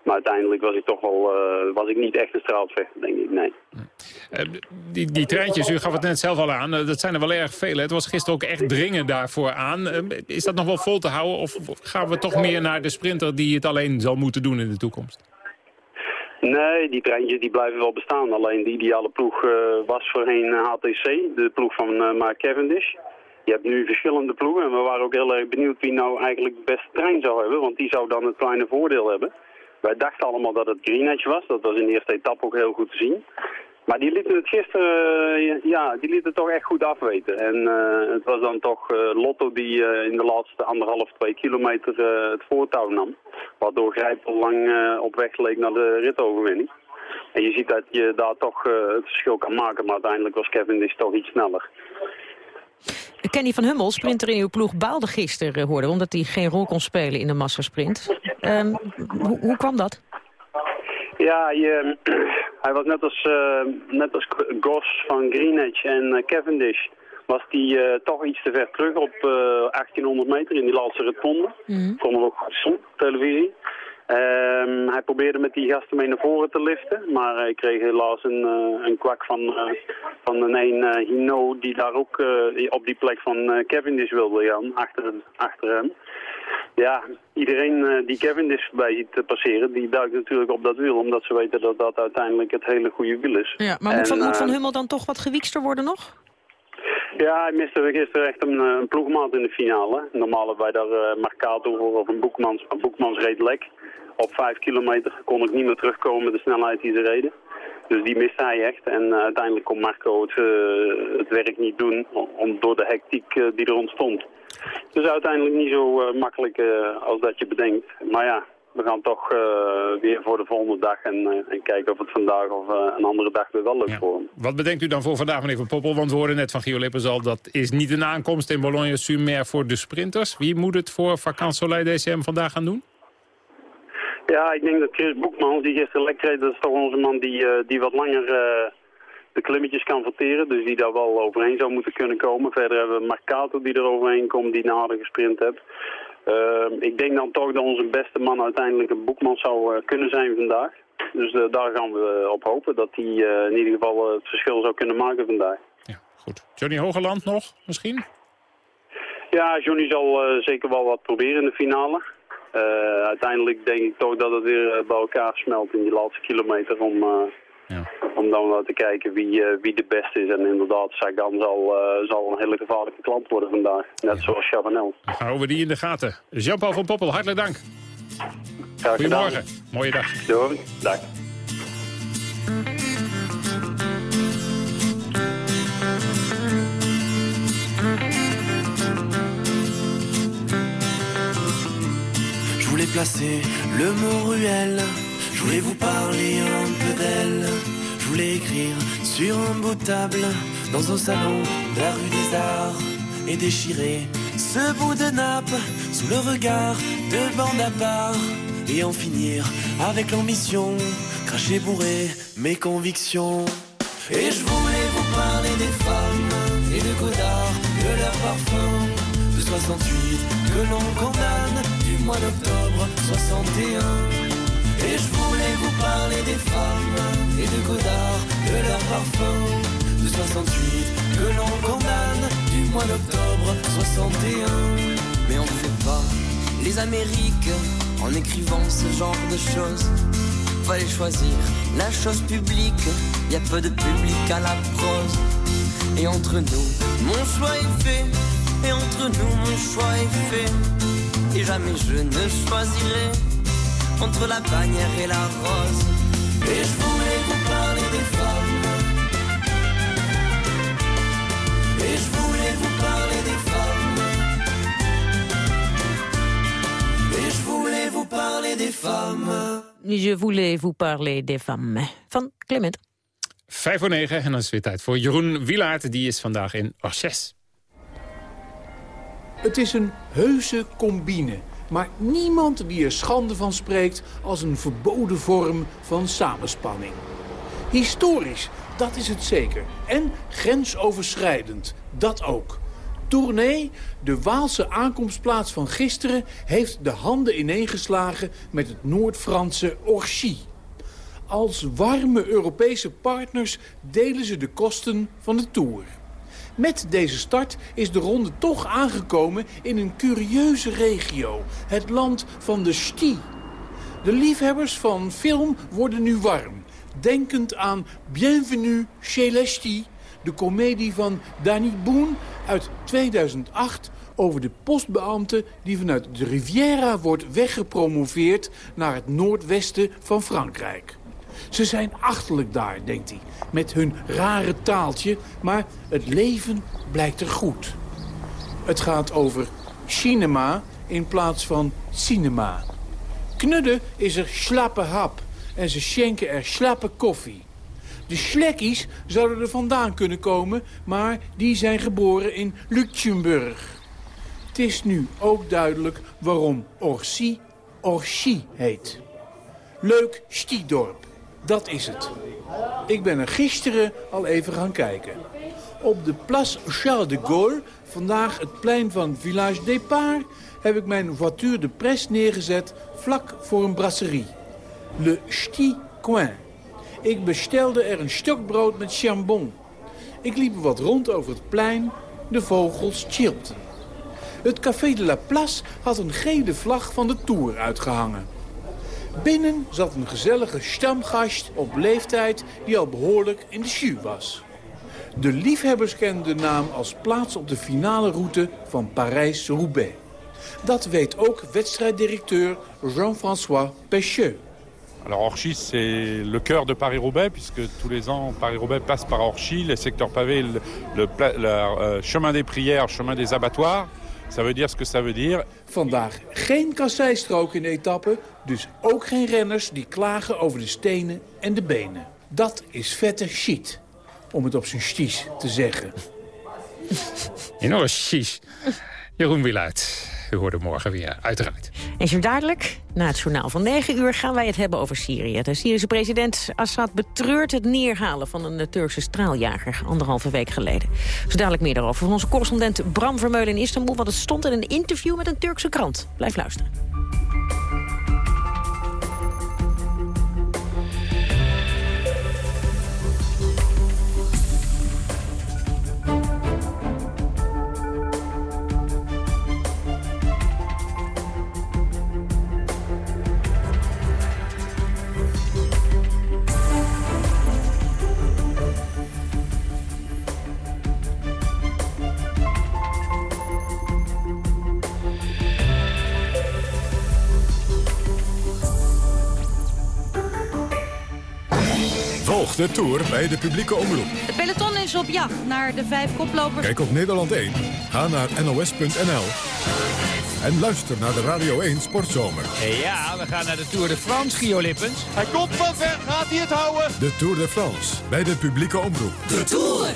Maar uiteindelijk was ik toch wel, uh, was ik niet echt een straatvechter, denk ik, nee. Uh, die, die treintjes, u gaf het net zelf al aan, uh, dat zijn er wel erg veel. Het was gisteren ook echt dringen daarvoor aan. is dat nog wel vol te houden of gaan we toch meer naar de sprinter die het alleen zal moeten doen in de toekomst? Nee, die treintjes die blijven wel bestaan. Alleen de ideale ploeg was voorheen HTC, de ploeg van Mark Cavendish. Je hebt nu verschillende ploegen en we waren ook heel erg benieuwd wie nou eigenlijk de beste trein zou hebben. Want die zou dan het kleine voordeel hebben. Wij dachten allemaal dat het Green Edge was. Dat was in de eerste etappe ook heel goed te zien. Maar die lieten het gisteren, ja, die lieten het toch echt goed afweten. En uh, het was dan toch uh, Lotto die uh, in de laatste anderhalf, twee kilometer het voortouw nam. Waardoor Grijpel lang op weg leek naar de ritoverwinning. En je ziet dat je daar toch het verschil kan maken, maar uiteindelijk was Kevin dus toch iets sneller. Kenny van Hummel, sprinter in uw ploeg, baalde gisteren, hoorde omdat hij geen rol kon spelen in de massasprint. Um, hoe, hoe kwam dat? Ja, je, hij was net als, uh, net als Goss van Greenwich en uh, Cavendish was hij uh, toch iets te ver terug op 1800 meter in die laatste rotonde. Mm. Kon er ook goed televisie. Um, hij probeerde met die gasten mee naar voren te liften, maar hij kreeg helaas een, uh, een kwak van, van een een Hino die daar ook op die plek van Cavendish wilde gaan, achter, achter hem. Ja, iedereen die Cavendish voorbij ziet passeren, die duikt natuurlijk op dat wiel, omdat ze weten dat dat uiteindelijk het hele goede wiel is. Ja, maar moet, van, moet Van Hummel dan toch wat gewiekster worden nog? Ja, hij miste gisteren echt een, een ploegmaat in de finale. Normaal hebben wij daar uh, Marcato voor of een Boekmans, Boekmans reed lek. Op vijf kilometer kon ik niet meer terugkomen met de snelheid die ze reden. Dus die miste hij echt. En uh, uiteindelijk kon Marco het, uh, het, werk niet doen om, door de hectiek uh, die er ontstond. Dus uiteindelijk niet zo makkelijk als dat je bedenkt. Maar ja, we gaan toch weer voor de volgende dag en, en kijken of het vandaag of een andere dag weer wel lukt ja. voor hem. Wat bedenkt u dan voor vandaag, meneer Van Poppel? Want we hoorden net van Gio Lippens al, dat is niet een aankomst in Bologne-Sumer voor de sprinters. Wie moet het voor Vakant Soleil DCM vandaag gaan doen? Ja, ik denk dat Chris Boekman, die gisteren reed, dat is toch onze man die, die wat langer de klimmetjes kan verteren. Dus die daar wel overheen zou moeten kunnen komen. Verder hebben we Marcato die er overheen komt, die nader gesprint heeft. Uh, ik denk dan toch dat onze beste man uiteindelijk een Boekman zou kunnen zijn vandaag. Dus daar gaan we op hopen dat hij in ieder geval het verschil zou kunnen maken vandaag. Ja, goed. Johnny Hogeland nog misschien? Ja, Johnny zal zeker wel wat proberen in de finale. Uh, uiteindelijk denk ik toch dat het weer eh, bij elkaar smelt in die laatste kilometer om, uh, ja. om dan wel te kijken wie, uh, wie de beste is. En inderdaad, Sagan zal, zal een hele gevaarlijke klant worden vandaag. Net zoals Chavanel. Dan houden we die in de gaten. Jean-Paul van Poppel, hartelijk dank. Goedemorgen. Mooie dag. Doei. Dag. Je voulais placer le mot ruelle, voulais vous parler un peu d'elle, je voulais écrire sur un beau table, dans un salon de la rue des Arts, et déchirer ce bout de nappe sous le regard de bande à part, et en finir avec l'ambition, cracher bourré mes convictions. Et je voulais vous parler des femmes et de Godard, de leur parfum, de 68 que l'on condamne du mois d'octobre 61. Et je voulais vous parler des femmes et de Godard, de leur parfum de 68 que l'on condamne du mois d'octobre 61. Mais on ne fait pas les Amériques en écrivant ce genre de choses. Fallait choisir la chose publique, y a peu de public à la prose. Et entre nous, mon choix est fait, et entre nous, mon choix est fait. Et jamais je ne choisirai entre la bannière et la rose. Et je voulais vous parler des femmes. Et je voulais vous parler des femmes. Et je voulais vous parler des femmes. Je voulais vous parler des femmes. Van Clement. Vijf voor negen en dan is het weer tijd voor Jeroen Wilaert. Die is vandaag in Orches. Het is een heuse combine. Maar niemand die er schande van spreekt als een verboden vorm van samenspanning. Historisch, dat is het zeker. En grensoverschrijdend, dat ook. Tournai, de Waalse aankomstplaats van gisteren... heeft de handen ineengeslagen met het Noord-Franse Orchy. Als warme Europese partners delen ze de kosten van de Tour. Met deze start is de ronde toch aangekomen in een curieuze regio. Het land van de Sti. De liefhebbers van film worden nu warm. Denkend aan Bienvenue chez les Sti. De komedie van Danny Boon uit 2008 over de postbeambte die vanuit de Riviera wordt weggepromoveerd naar het noordwesten van Frankrijk. Ze zijn achterlijk daar, denkt hij, met hun rare taaltje, maar het leven blijkt er goed. Het gaat over cinema in plaats van cinema. Knudden is er slappe hap en ze schenken er slappe koffie. De slekkies zouden er vandaan kunnen komen, maar die zijn geboren in Luxemburg. Het is nu ook duidelijk waarom Orsi Orchy heet. Leuk stiedorp, dat is het. Ik ben er gisteren al even gaan kijken. Op de Place Charles de Gaulle, vandaag het plein van Village Départ... heb ik mijn voiture de presse neergezet vlak voor een brasserie. Le Sti Coin. Ik bestelde er een stokbrood met chambon. Ik liep wat rond over het plein. De vogels chilpten. Het Café de la Place had een gele vlag van de Tour uitgehangen. Binnen zat een gezellige stamgast op leeftijd die al behoorlijk in de jus was. De liefhebbers kenden de naam als plaats op de finale route van Parijs-Roubaix. Dat weet ook wedstrijddirecteur Jean-François Pecheux. Alors Orchy, c'est le cœur de Paris-Roubaix, puisque tous les ans, Paris-Roubaix passe par Orchy, les secteurs pavés, le, le, le euh, chemin des prières, chemin des abattoirs. Ça veut dire ce que ça veut dire. Vandaag geen kasseistrook in de etappe, dus ook geen renners die klagen over de stenen en de benen. Dat is vette shit, om het op zijn sties te zeggen. Enorm chies. Jeroen Wielaert. U hoort morgen weer, uiteraard. En zo dadelijk, na het journaal van 9 uur, gaan wij het hebben over Syrië. De Syrische president Assad betreurt het neerhalen van een Turkse straaljager anderhalve week geleden. Zo dadelijk meer daarover van onze correspondent Bram Vermeulen in Istanbul, want het stond in een interview met een Turkse krant. Blijf luisteren. Volg de Tour bij de publieke omroep. Het peloton is op jacht naar de vijf koplopers. Kijk op Nederland 1, ga naar nos.nl en luister naar de Radio 1 Sportzomer. Ja, we gaan naar de Tour de France, Gio Lippens. Hij komt van ver, gaat hij het houden? De Tour de France, bij de publieke omroep. De Tour!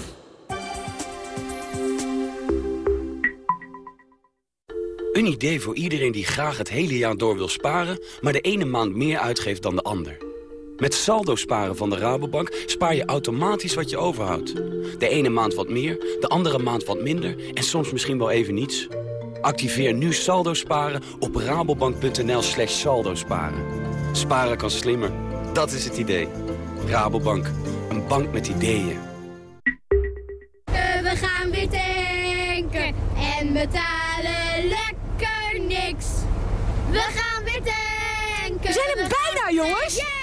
Een idee voor iedereen die graag het hele jaar door wil sparen... maar de ene maand meer uitgeeft dan de ander. Met saldo sparen van de Rabobank spaar je automatisch wat je overhoudt. De ene maand wat meer, de andere maand wat minder... en soms misschien wel even niets... Activeer nu saldo sparen op rabobank.nl slash saldo sparen. Sparen kan slimmer, dat is het idee. Rabobank, een bank met ideeën. We gaan weer tanken en betalen lekker niks. We gaan weer tanken. We zijn er bijna, jongens.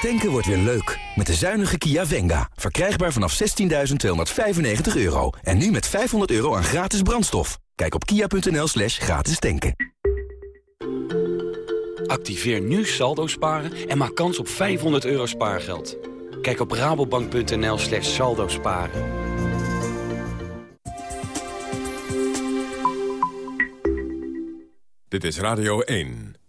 Tanken wordt weer leuk. Met de zuinige Kia Venga. Verkrijgbaar vanaf 16.295 euro. En nu met 500 euro aan gratis brandstof. Kijk op kia.nl slash gratis tanken. Activeer nu saldo sparen en maak kans op 500 euro spaargeld. Kijk op rabobank.nl slash saldo sparen. Dit is Radio 1.